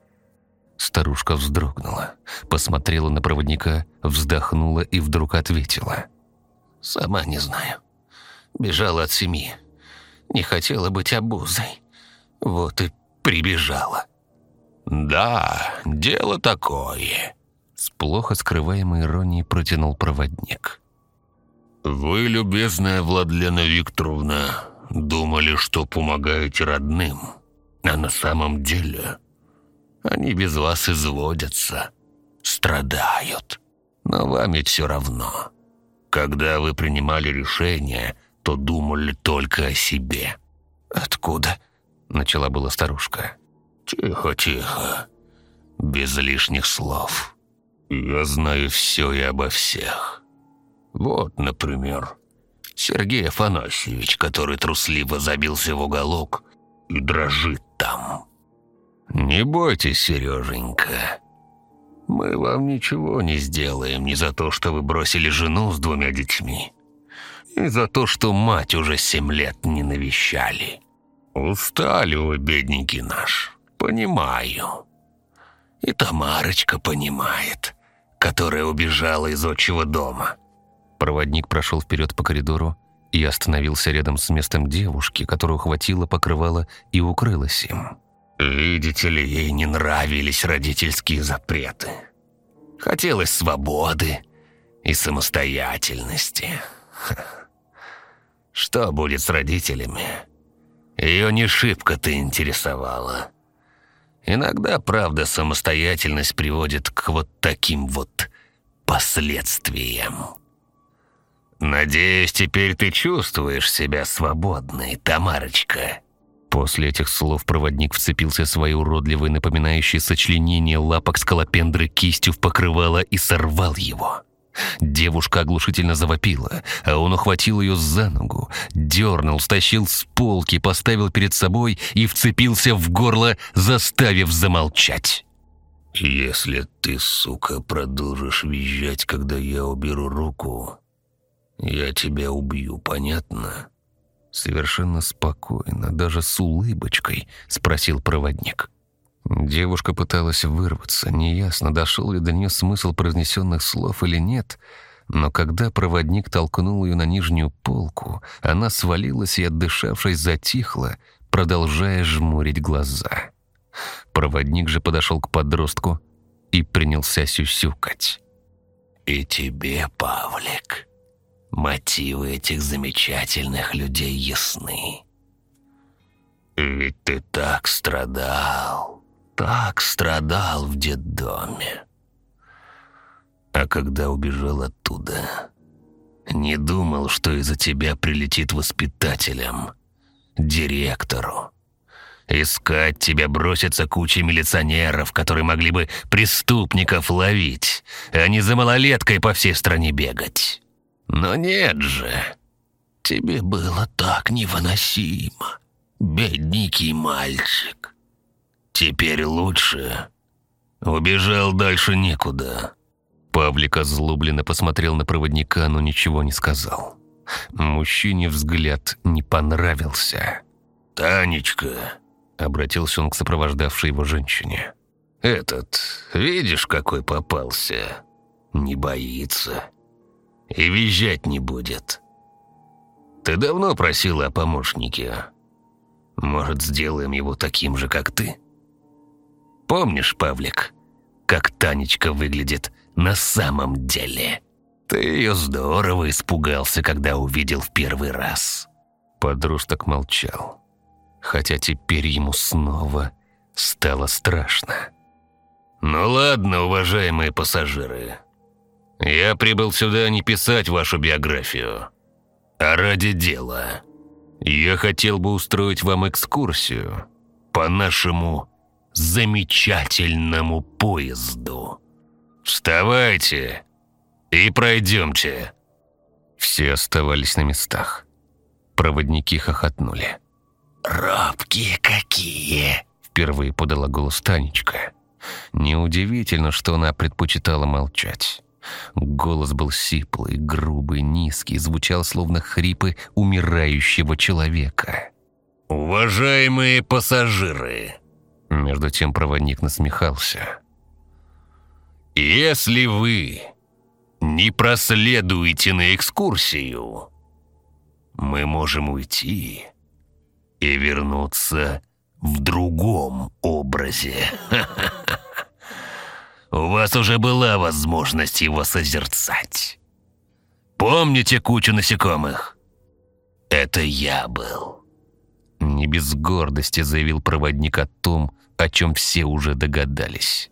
Старушка вздрогнула, посмотрела на проводника, вздохнула и вдруг ответила. «Сама не знаю. Бежала от семьи. Не хотела быть обузой. Вот и прибежала». «Да, дело такое», — с плохо скрываемой иронией протянул проводник. «Вы, любезная Владлена Викторовна, думали, что помогаете родным, а на самом деле они без вас изводятся, страдают. Но вам ведь все равно. Когда вы принимали решение, то думали только о себе». «Откуда?» — начала была старушка. «Тихо, тихо. Без лишних слов. Я знаю все и обо всех. Вот, например, Сергей Афанасьевич, который трусливо забился в уголок и дрожит там. «Не бойтесь, Сереженька. Мы вам ничего не сделаем ни за то, что вы бросили жену с двумя детьми, и за то, что мать уже семь лет не навещали. Устали вы, бедненький наш, понимаю. И Тамарочка понимает, которая убежала из отчего дома». Проводник прошел вперед по коридору и остановился рядом с местом девушки, которую хватило, покрывало и укрылась им. Видите ли, ей не нравились родительские запреты. Хотелось свободы и самостоятельности. Что будет с родителями? Ее не шибко-то интересовало. Иногда, правда, самостоятельность приводит к вот таким вот последствиям. Надеюсь, теперь ты чувствуешь себя свободной, Тамарочка. После этих слов проводник вцепился своей уродливой, напоминающей сочленение лапок скалопендры кистью в покрывало и сорвал его. Девушка оглушительно завопила, а он ухватил ее за ногу, дернул, стащил с полки, поставил перед собой и вцепился в горло, заставив замолчать. «Если ты, сука, продолжишь визжать, когда я уберу руку, я тебя убью, понятно?» Совершенно спокойно, даже с улыбочкой, спросил проводник. Девушка пыталась вырваться, неясно, дошел ли до нее смысл произнесенных слов или нет, но когда проводник толкнул ее на нижнюю полку, она свалилась и, отдышавшись, затихла, продолжая жмурить глаза. Проводник же подошел к подростку и принялся сюсюкать. «И тебе, Павлик, Мотивы этих замечательных людей ясны. Ведь ты так страдал, так страдал в детдоме. А когда убежал оттуда, не думал, что из-за тебя прилетит воспитателям, директору. Искать тебя бросится куча милиционеров, которые могли бы преступников ловить, а не за малолеткой по всей стране бегать. Но нет же, тебе было так невыносимо, бедненький мальчик. Теперь лучше. Убежал дальше некуда. Павлик озлобленно посмотрел на проводника, но ничего не сказал. Мужчине взгляд не понравился. «Танечка», — обратился он к сопровождавшей его женщине. «Этот, видишь, какой попался? Не боится. И визжать не будет. Ты давно просила о помощнике. Может, сделаем его таким же, как ты? Помнишь, Павлик, как Танечка выглядит на самом деле? Ты ее здорово испугался, когда увидел в первый раз». Подросток молчал, хотя теперь ему снова стало страшно. «Ну ладно, уважаемые пассажиры. Я прибыл сюда не писать вашу биографию, а ради дела. Я хотел бы устроить вам экскурсию по нашему замечательному поезду. Вставайте и пройдемте». Все оставались на местах. Проводники хохотнули. «Робкие какие!» Впервые подала голос Танечка. Неудивительно, что она предпочитала молчать. Голос был сиплый, грубый, низкий, звучал словно хрипы умирающего человека. «Уважаемые пассажиры!» Между тем проводник насмехался. «Если вы не проследуете на экскурсию, мы можем уйти и вернуться в другом образе. У вас уже была возможность его созерцать. Помните кучу насекомых? Это я был. Не без гордости заявил проводник о том, о чем все уже догадались.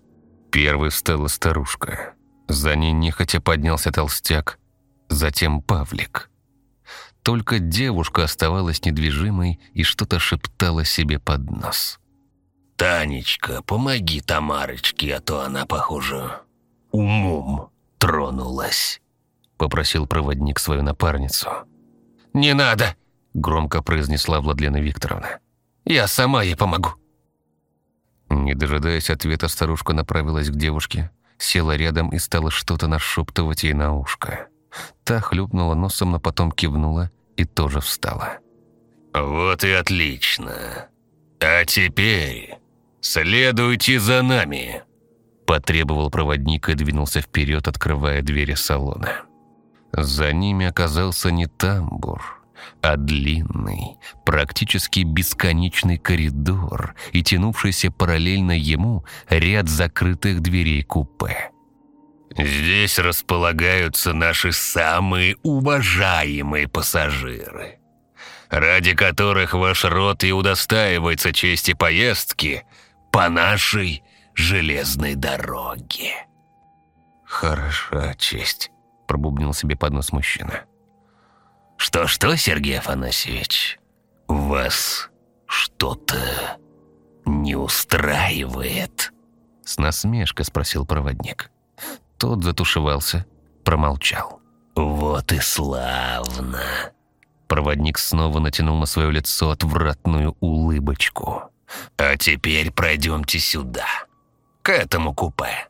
Первой стала старушка. За ней нехотя поднялся толстяк, затем Павлик. Только девушка оставалась недвижимой и что-то шептала себе под нос. «Танечка, помоги Тамарочке, а то она, похоже, умом тронулась», — попросил проводник свою напарницу. «Не надо!» — громко произнесла Владлена Викторовна. «Я сама ей помогу». Не дожидаясь ответа, старушка направилась к девушке, села рядом и стала что-то нашептывать ей на ушко. Та хлюпнула носом, но потом кивнула и тоже встала. «Вот и отлично. А теперь следуйте за нами», – потребовал проводник и двинулся вперед, открывая двери салона. За ними оказался не тамбур, а длинный, практически бесконечный коридор и тянувшийся параллельно ему ряд закрытых дверей купе. Здесь располагаются наши самые уважаемые пассажиры, ради которых ваш род и удостаивается чести поездки по нашей железной дороге». «Хороша честь», — пробубнил себе под нос мужчина. «Что-что, Сергей Афанасьевич, вас что-то не устраивает?» С насмешкой спросил проводник. Тот затушевался, промолчал. «Вот и славно!» Проводник снова натянул на свое лицо отвратную улыбочку. «А теперь пройдемте сюда, к этому купе.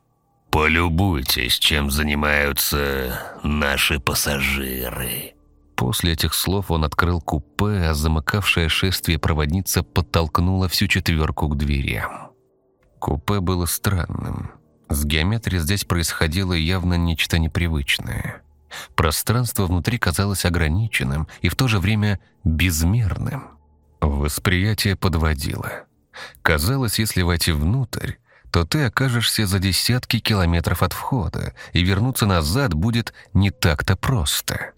Полюбуйтесь, чем занимаются наши пассажиры». После этих слов он открыл купе, а замыкавшая шествие проводница подтолкнула всю четверку к дверям. Купе было странным. С геометрией здесь происходило явно нечто непривычное. Пространство внутри казалось ограниченным и в то же время безмерным. Восприятие подводило. Казалось, если войти внутрь, то ты окажешься за десятки километров от входа, и вернуться назад будет не так-то просто.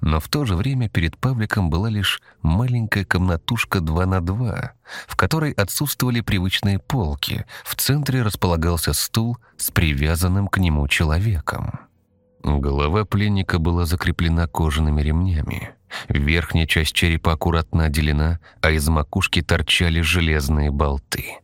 Но в то же время перед Павликом была лишь маленькая комнатушка 2 на 2, в которой отсутствовали привычные полки. В центре располагался стул с привязанным к нему человеком. Голова пленника была закреплена кожаными ремнями. Верхняя часть черепа аккуратно отделена, а из макушки торчали железные болты.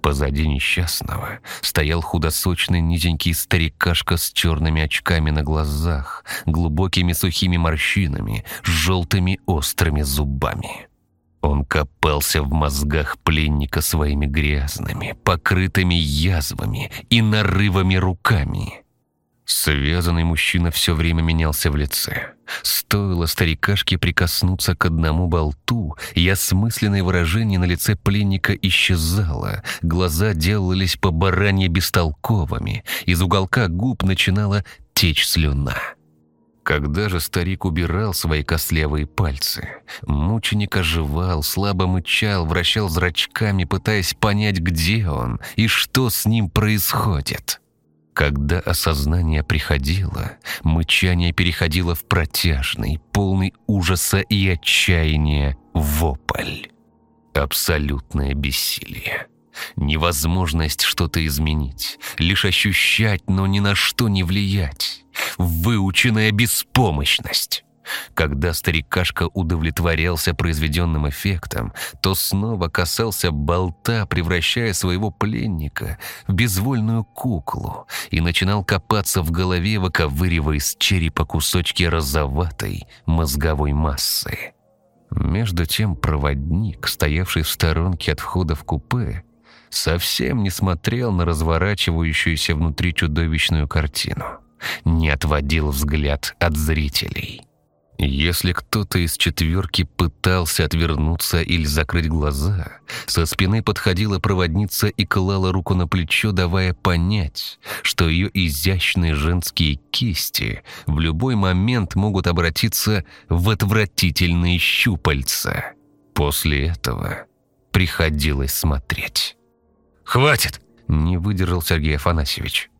Позади несчастного стоял худосочный низенький старикашка с черными очками на глазах, глубокими сухими морщинами, желтыми острыми зубами. Он копался в мозгах пленника своими грязными, покрытыми язвами и нарывами руками. Связанный мужчина все время менялся в лице. Стоило старикашке прикоснуться к одному болту, и осмысленное выражение на лице пленника исчезало, глаза делались по баранье бестолковыми, из уголка губ начинала течь слюна. Когда же старик убирал свои костлявые пальцы, мученик оживал, слабо мычал, вращал зрачками, пытаясь понять, где он и что с ним происходит. Когда осознание приходило, мычание переходило в протяжный, полный ужаса и отчаяния вопль. Абсолютное бессилие. Невозможность что-то изменить, лишь ощущать, но ни на что не влиять. Выученная беспомощность. Когда старикашка удовлетворялся произведенным эффектом, то снова касался болта, превращая своего пленника в безвольную куклу, и начинал копаться в голове, выковыривая из черепа кусочки розоватой мозговой массы. Между тем проводник, стоявший в сторонке от входа в купе, совсем не смотрел на разворачивающуюся внутри чудовищную картину, не отводил взгляд от зрителей. Если кто-то из четверки пытался отвернуться или закрыть глаза, со спины подходила проводница и клала руку на плечо, давая понять, что ее изящные женские кисти в любой момент могут обратиться в отвратительные щупальца. После этого приходилось смотреть. «Хватит!» — не выдержал Сергей Афанасьевич.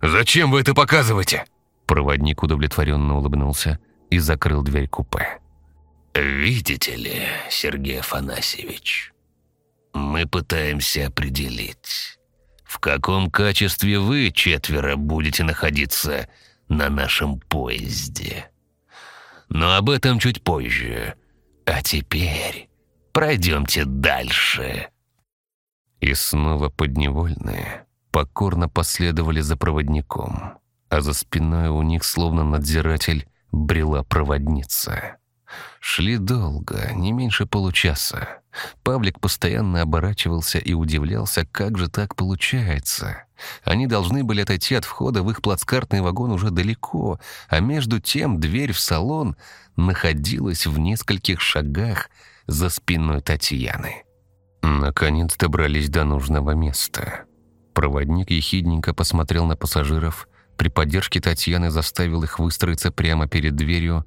«Зачем вы это показываете?» Проводник удовлетворенно улыбнулся и закрыл дверь купе. «Видите ли, Сергей Афанасьевич, мы пытаемся определить, в каком качестве вы четверо будете находиться на нашем поезде. Но об этом чуть позже. А теперь пройдемте дальше». И снова подневольные покорно последовали за проводником, а за спиной у них, словно надзиратель, брела проводница. Шли долго, не меньше получаса. Павлик постоянно оборачивался и удивлялся, как же так получается. Они должны были отойти от входа в их плацкартный вагон уже далеко, а между тем дверь в салон находилась в нескольких шагах за спиной Татьяны. Наконец добрались до нужного места. Проводник ехидненько посмотрел на пассажиров при поддержке Татьяны заставил их выстроиться прямо перед дверью,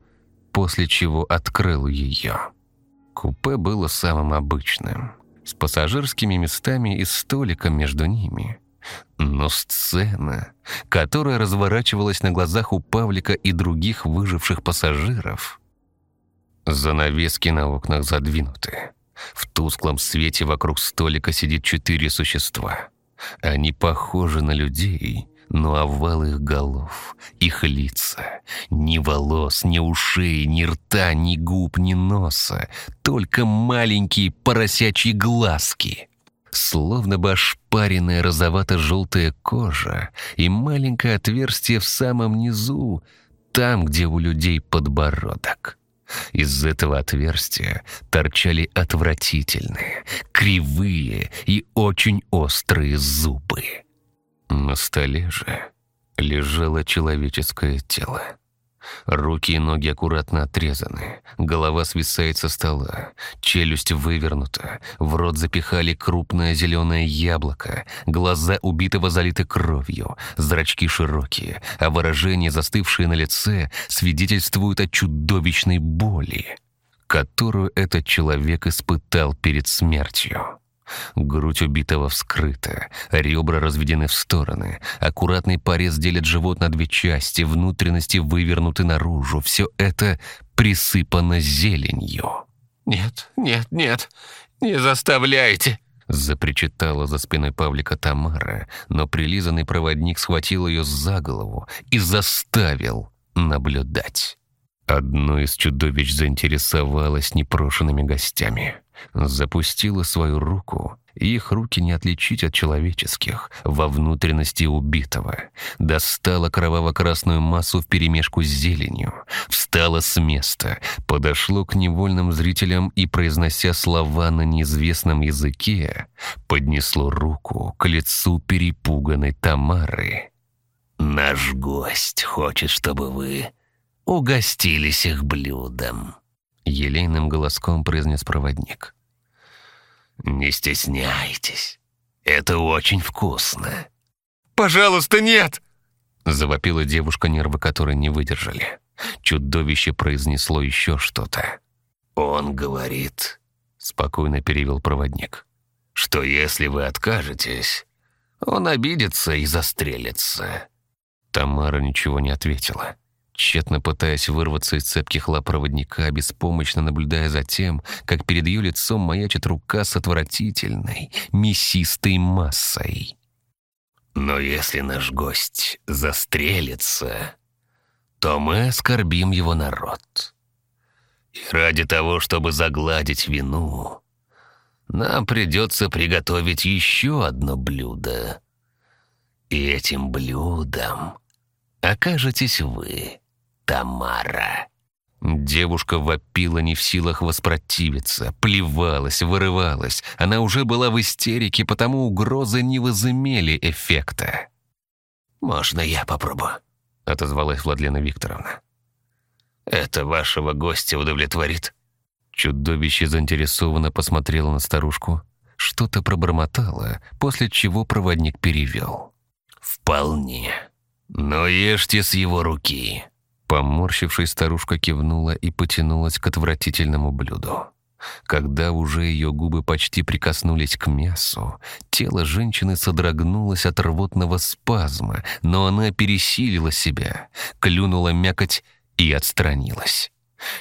после чего открыл ее. Купе было самым обычным, с пассажирскими местами и столиком между ними. Но сцена, которая разворачивалась на глазах у Павлика и других выживших пассажиров, занавески на окнах задвинуты. В тусклом свете вокруг столика сидит четыре существа. Они похожи на людей, но овал их голов, их лица, ни волос, ни ушей, ни рта, ни губ, ни носа, только маленькие поросячьи глазки. Словно бы ошпаренная розовато-желтая кожа и маленькое отверстие в самом низу, там, где у людей подбородок. Из этого отверстия торчали отвратительные, кривые и очень острые зубы. На столе же лежало человеческое тело. Руки и ноги аккуратно отрезаны, голова свисает со стола, челюсть вывернута, в рот запихали крупное зеленое яблоко, глаза убитого залиты кровью, зрачки широкие, а выражение, застывшее на лице, свидетельствует о чудовищной боли, которую этот человек испытал перед смертью. Грудь убитого вскрыта, ребра разведены в стороны, аккуратный порез делит живот на две части, внутренности вывернуты наружу. Все это присыпано зеленью. «Нет, нет, нет, не заставляйте!» Запричитала за спиной Павлика Тамара, но прилизанный проводник схватил ее за голову и заставил наблюдать. Одно из чудовищ заинтересовалось непрошенными гостями. Запустила свою руку, их руки не отличить от человеческих, во внутренности убитого. Достала кроваво-красную массу вперемешку с зеленью, встала с места, подошло к невольным зрителям и, произнося слова на неизвестном языке, поднесло руку к лицу перепуганной Тамары. Наш гость хочет, чтобы вы угостились их блюдом», — елейным голоском произнес проводник. «Не стесняйтесь, это очень вкусно». «Пожалуйста, нет!» — завопила девушка, нервы которой не выдержали. Чудовище произнесло еще что-то. «Он говорит», — спокойно перевел проводник, «что если вы откажетесь, он обидится и застрелится». Тамара ничего не ответила тщетно пытаясь вырваться из цепких лап проводника, беспомощно наблюдая за тем, как перед ее лицом маячит рука с отвратительной, мясистой массой. «Но если наш гость застрелится, то мы оскорбим его народ. И ради того, чтобы загладить вину, нам придется приготовить еще одно блюдо. И этим блюдом окажетесь вы». Тамара». Девушка вопила не в силах воспротивиться, плевалась, вырывалась. Она уже была в истерике, потому угрозы не возымели эффекта. «Можно я попробую?» — отозвалась Владлена Викторовна. «Это вашего гостя удовлетворит?» Чудовище заинтересованно посмотрело на старушку, что-то пробормотало, после чего проводник перевел. «Вполне. Но ешьте с его руки. Поморщившись, старушка кивнула и потянулась к отвратительному блюду. Когда уже ее губы почти прикоснулись к мясу, тело женщины содрогнулось от рвотного спазма, но она пересилила себя, клюнула мякоть и отстранилась.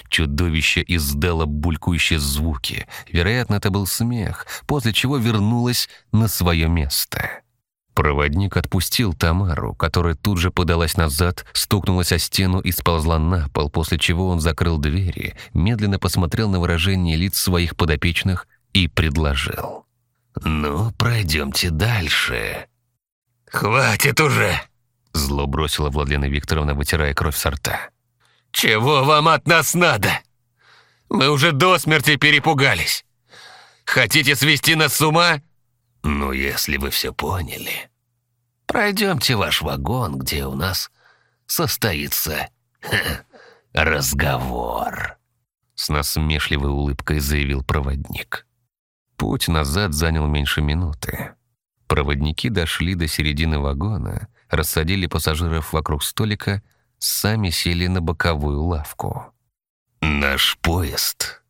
Чудовище издало булькающие звуки. Вероятно, это был смех, после чего вернулось на свое место. Проводник отпустил Тамару, которая тут же подалась назад, стукнулась о стену и сползла на пол, после чего он закрыл двери, медленно посмотрел на выражение лиц своих подопечных и предложил. «Ну, пройдемте дальше». «Хватит уже!» Зло бросила Владлена Викторовна, вытирая кровь со рта. «Чего вам от нас надо? Мы уже до смерти перепугались. Хотите свести нас с ума?» «Ну, если вы все поняли, пройдемте ваш вагон, где у нас состоится ха, разговор», с насмешливой улыбкой заявил проводник. Путь назад занял меньше минуты. Проводники дошли до середины вагона, рассадили пассажиров вокруг столика, сами сели на боковую лавку. «Наш поезд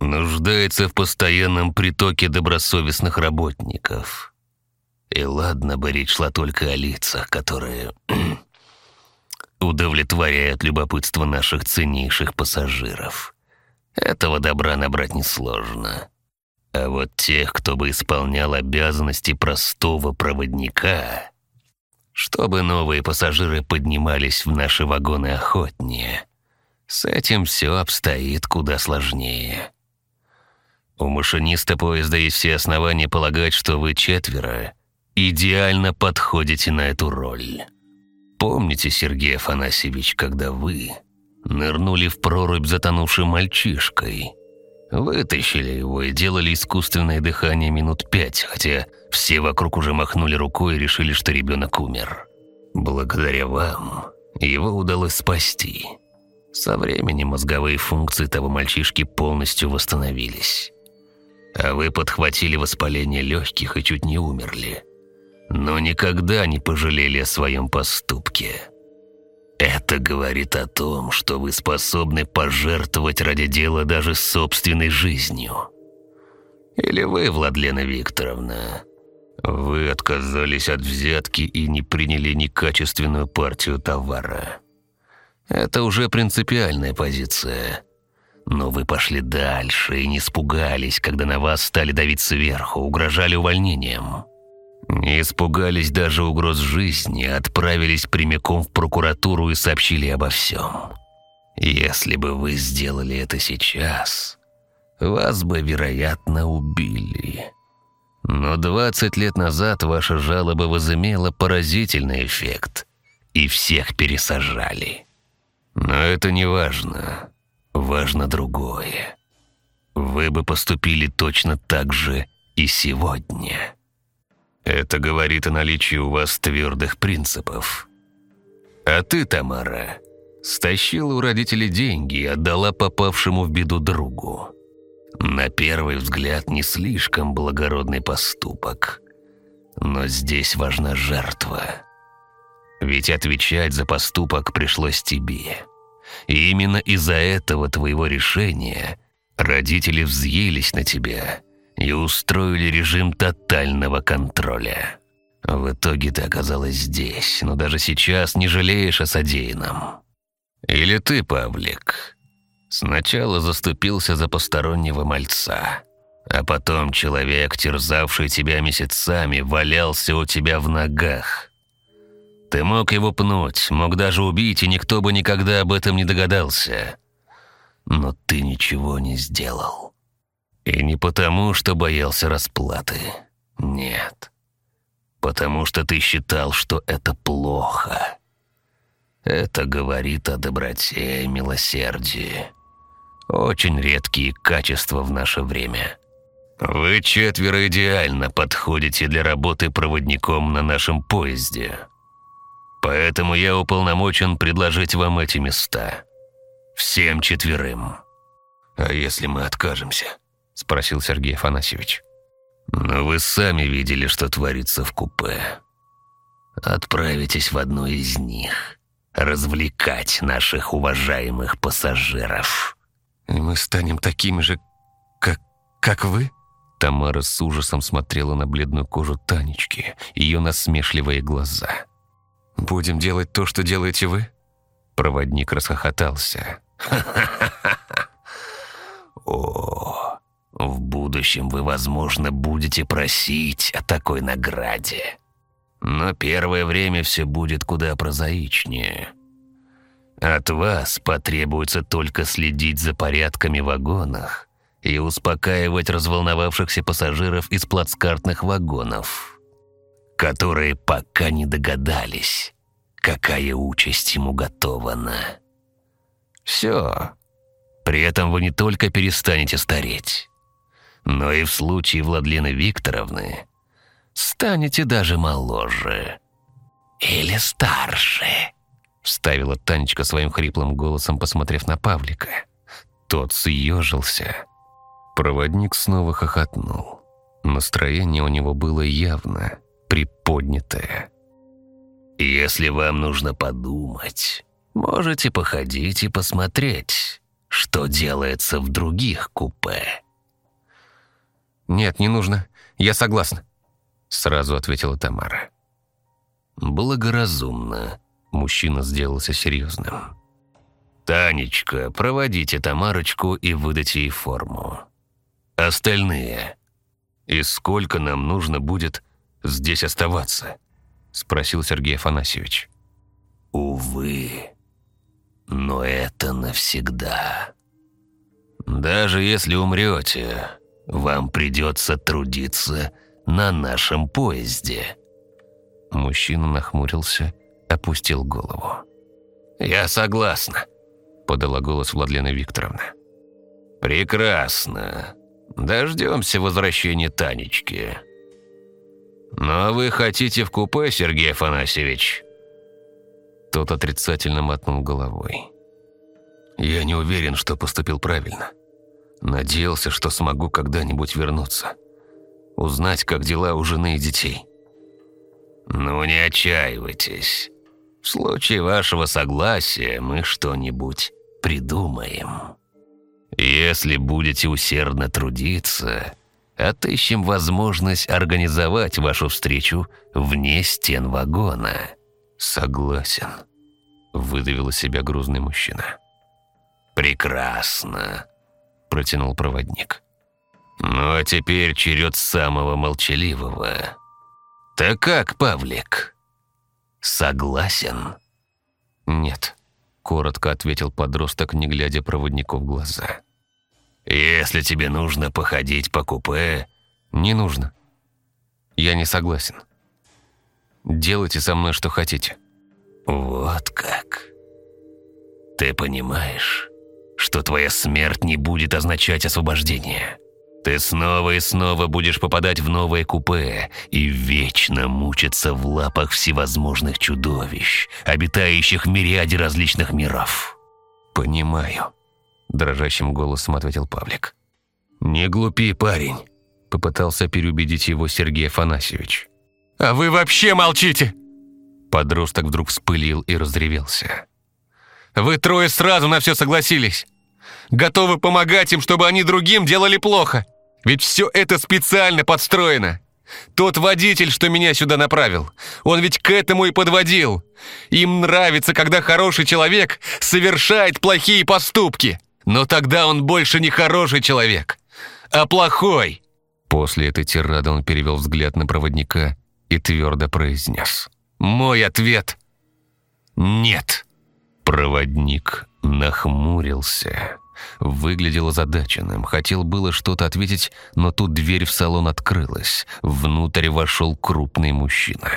нуждается в постоянном притоке добросовестных работников. И ладно бы речь шла только о лицах, которые удовлетворяют любопытство наших ценнейших пассажиров. Этого добра набрать несложно. А вот тех, кто бы исполнял обязанности простого проводника, чтобы новые пассажиры поднимались в наши вагоны охотнее, с этим все обстоит куда сложнее. У машиниста поезда есть все основания полагать, что вы четверо идеально подходите на эту роль. Помните, Сергей Афанасьевич, когда вы нырнули в прорубь затонувшим мальчишкой? Вытащили его и делали искусственное дыхание минут пять, хотя все вокруг уже махнули рукой и решили, что ребенок умер. Благодаря вам его удалось спасти. Со временем мозговые функции того мальчишки полностью восстановились а вы подхватили воспаление легких и чуть не умерли. Но никогда не пожалели о своем поступке. Это говорит о том, что вы способны пожертвовать ради дела даже собственной жизнью. Или вы, Владлена Викторовна, вы отказались от взятки и не приняли некачественную партию товара. Это уже принципиальная позиция. Но вы пошли дальше и не испугались, когда на вас стали давить сверху, угрожали увольнением. Не испугались даже угроз жизни, отправились прямиком в прокуратуру и сообщили обо всем. Если бы вы сделали это сейчас, вас бы, вероятно, убили. Но 20 лет назад ваша жалоба возымела поразительный эффект, и всех пересажали. Но это не важно. Важно другое. Вы бы поступили точно так же и сегодня. Это говорит о наличии у вас твердых принципов. А ты, Тамара, стащила у родителей деньги и отдала попавшему в беду другу. На первый взгляд не слишком благородный поступок. Но здесь важна жертва. Ведь отвечать за поступок пришлось тебе. И именно из-за этого твоего решения родители взъелись на тебя и устроили режим тотального контроля. В итоге ты оказалась здесь, но даже сейчас не жалеешь о содеянном. Или ты, Павлик, сначала заступился за постороннего мальца, а потом человек, терзавший тебя месяцами, валялся у тебя в ногах. Ты мог его пнуть, мог даже убить, и никто бы никогда об этом не догадался. Но ты ничего не сделал. И не потому, что боялся расплаты. Нет. Потому что ты считал, что это плохо. Это говорит о доброте и милосердии. Очень редкие качества в наше время. Вы четверо идеально подходите для работы проводником на нашем поезде. Поэтому я уполномочен предложить вам эти места. Всем четверым. А если мы откажемся? Спросил Сергей Афанасьевич. «Но вы сами видели, что творится в купе. Отправитесь в одно из них, развлекать наших уважаемых пассажиров». «И мы станем такими же, как, как вы?» Тамара с ужасом смотрела на бледную кожу Танечки, ее насмешливые глаза. «Будем делать то, что делаете вы?» Проводник расхохотался. О, в будущем вы, возможно, будете просить о такой награде. Но первое время все будет куда прозаичнее. От вас потребуется только следить за порядками в вагонах и успокаивать разволновавшихся пассажиров из плацкартных вагонов, которые пока не догадались, какая участь ему готована. Все. При этом вы не только перестанете стареть, но и в случае Владлены Викторовны станете даже моложе. Или старше. Вставила Танечка своим хриплым голосом, посмотрев на Павлика. Тот съежился. Проводник снова хохотнул. Настроение у него было явно приподнятое. «Если вам нужно подумать, можете походить и посмотреть, что делается в других купе». «Нет, не нужно. Я согласна», — сразу ответила Тамара. «Благоразумно», — мужчина сделался серьезным. «Танечка, проводите Тамарочку и выдайте ей форму. Остальные. И сколько нам нужно будет здесь оставаться?» — спросил Сергей Афанасьевич. «Увы, но это навсегда. Даже если умрете, вам придется трудиться на нашем поезде». Мужчина нахмурился, опустил голову. «Я согласна», — подала голос Владлена Викторовна. «Прекрасно. Дождемся возвращения Танечки. Но вы хотите в купе, Сергей Афанасьевич?» Тот отрицательно мотнул головой. «Я не уверен, что поступил правильно. Надеялся, что смогу когда-нибудь вернуться. Узнать, как дела у жены и детей». «Ну, не отчаивайтесь. В случае вашего согласия мы что-нибудь придумаем. Если будете усердно трудиться, отыщем возможность организовать вашу встречу вне стен вагона». «Согласен», — выдавил из себя грузный мужчина. «Прекрасно», протянул проводник. «Ну а теперь черед самого молчаливого. Так как, Павлик? Согласен?» «Нет», — коротко ответил подросток, не глядя проводнику в глаза. «Если тебе нужно походить по купе...» «Не нужно. Я не согласен. Делайте со мной, что хотите». «Вот как. Ты понимаешь, что твоя смерть не будет означать освобождение. Ты снова и снова будешь попадать в новое купе и вечно мучиться в лапах всевозможных чудовищ, обитающих в мириаде различных миров. «Понимаю», — дрожащим голосом ответил Павлик. «Не глупи, парень», — попытался переубедить его Сергей Афанасьевич. «А вы вообще молчите!» Подросток вдруг вспылил и разревелся. «Вы трое сразу на все согласились. Готовы помогать им, чтобы они другим делали плохо. Ведь все это специально подстроено. Тот водитель, что меня сюда направил, он ведь к этому и подводил. Им нравится, когда хороший человек совершает плохие поступки. Но тогда он больше не хороший человек, а плохой. После этой тирады он перевел взгляд на проводника и твердо произнес. «Мой ответ — нет». Проводник нахмурился. Выглядел озадаченным. Хотел было что-то ответить, но тут дверь в салон открылась. Внутрь вошел крупный мужчина.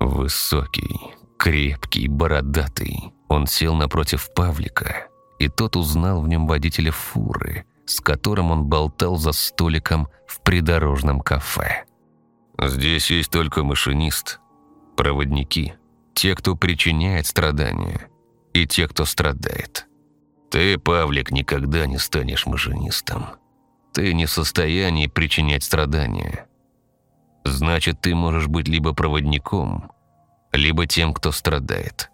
Высокий, крепкий, бородатый. Он сел напротив Павлика, и тот узнал в нем водителя фуры, с которым он болтал за столиком в придорожном кафе. «Здесь есть только машинист, проводники, те, кто причиняет страдания, и те, кто страдает». Ты, Павлик, никогда не станешь машинистом. Ты не в состоянии причинять страдания. Значит, ты можешь быть либо проводником, либо тем, кто страдает.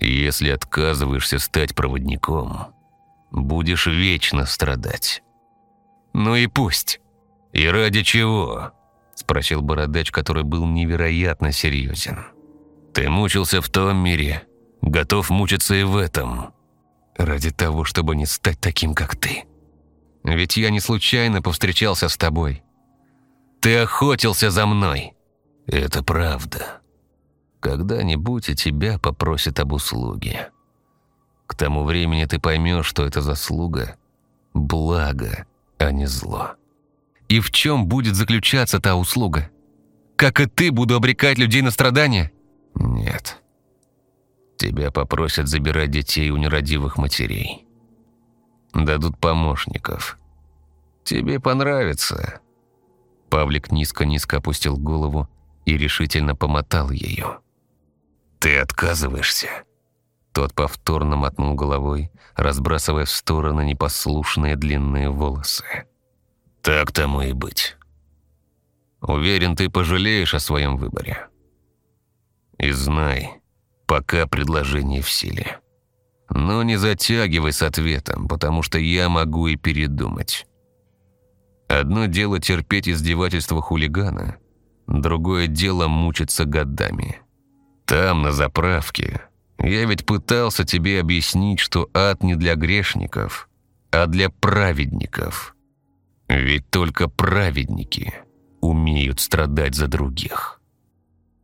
Если отказываешься стать проводником, будешь вечно страдать. Ну и пусть. И ради чего? Спросил бородач, который был невероятно серьезен. Ты мучился в том мире, готов мучиться и в этом ради того, чтобы не стать таким, как ты. Ведь я не случайно повстречался с тобой. Ты охотился за мной. Это правда. Когда-нибудь и тебя попросят об услуге. К тому времени ты поймешь, что это заслуга – благо, а не зло. И в чем будет заключаться та услуга? Как и ты, буду обрекать людей на страдания? Нет. Тебя попросят забирать детей у нерадивых матерей. Дадут помощников. Тебе понравится». Павлик низко-низко опустил голову и решительно помотал ее. «Ты отказываешься?» Тот повторно мотнул головой, разбрасывая в стороны непослушные длинные волосы. «Так тому и быть. Уверен, ты пожалеешь о своем выборе. И знай, пока предложение в силе. Но не затягивай с ответом, потому что я могу и передумать. Одно дело терпеть издевательства хулигана, другое дело мучиться годами. Там, на заправке, я ведь пытался тебе объяснить, что ад не для грешников, а для праведников. Ведь только праведники умеют страдать за других.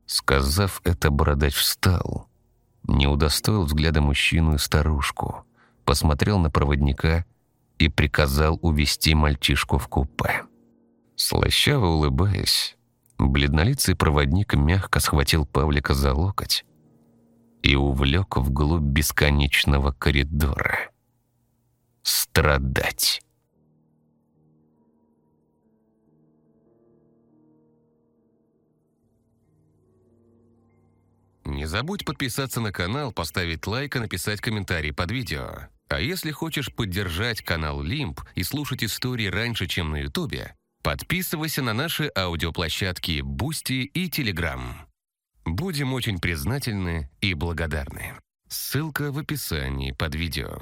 Сказав это, бородач встал не удостоил взгляда мужчину и старушку, посмотрел на проводника и приказал увести мальчишку в купе. Слащаво улыбаясь, бледнолицый проводник мягко схватил Павлика за локоть и увлек вглубь бесконечного коридора. Страдать. Не забудь подписаться на канал, поставить лайк и написать комментарий под видео. А если хочешь поддержать канал Лимп и слушать истории раньше, чем на Ютубе, подписывайся на наши аудиоплощадки Boosty и Телеграм. Будем очень признательны и благодарны. Ссылка в описании под видео.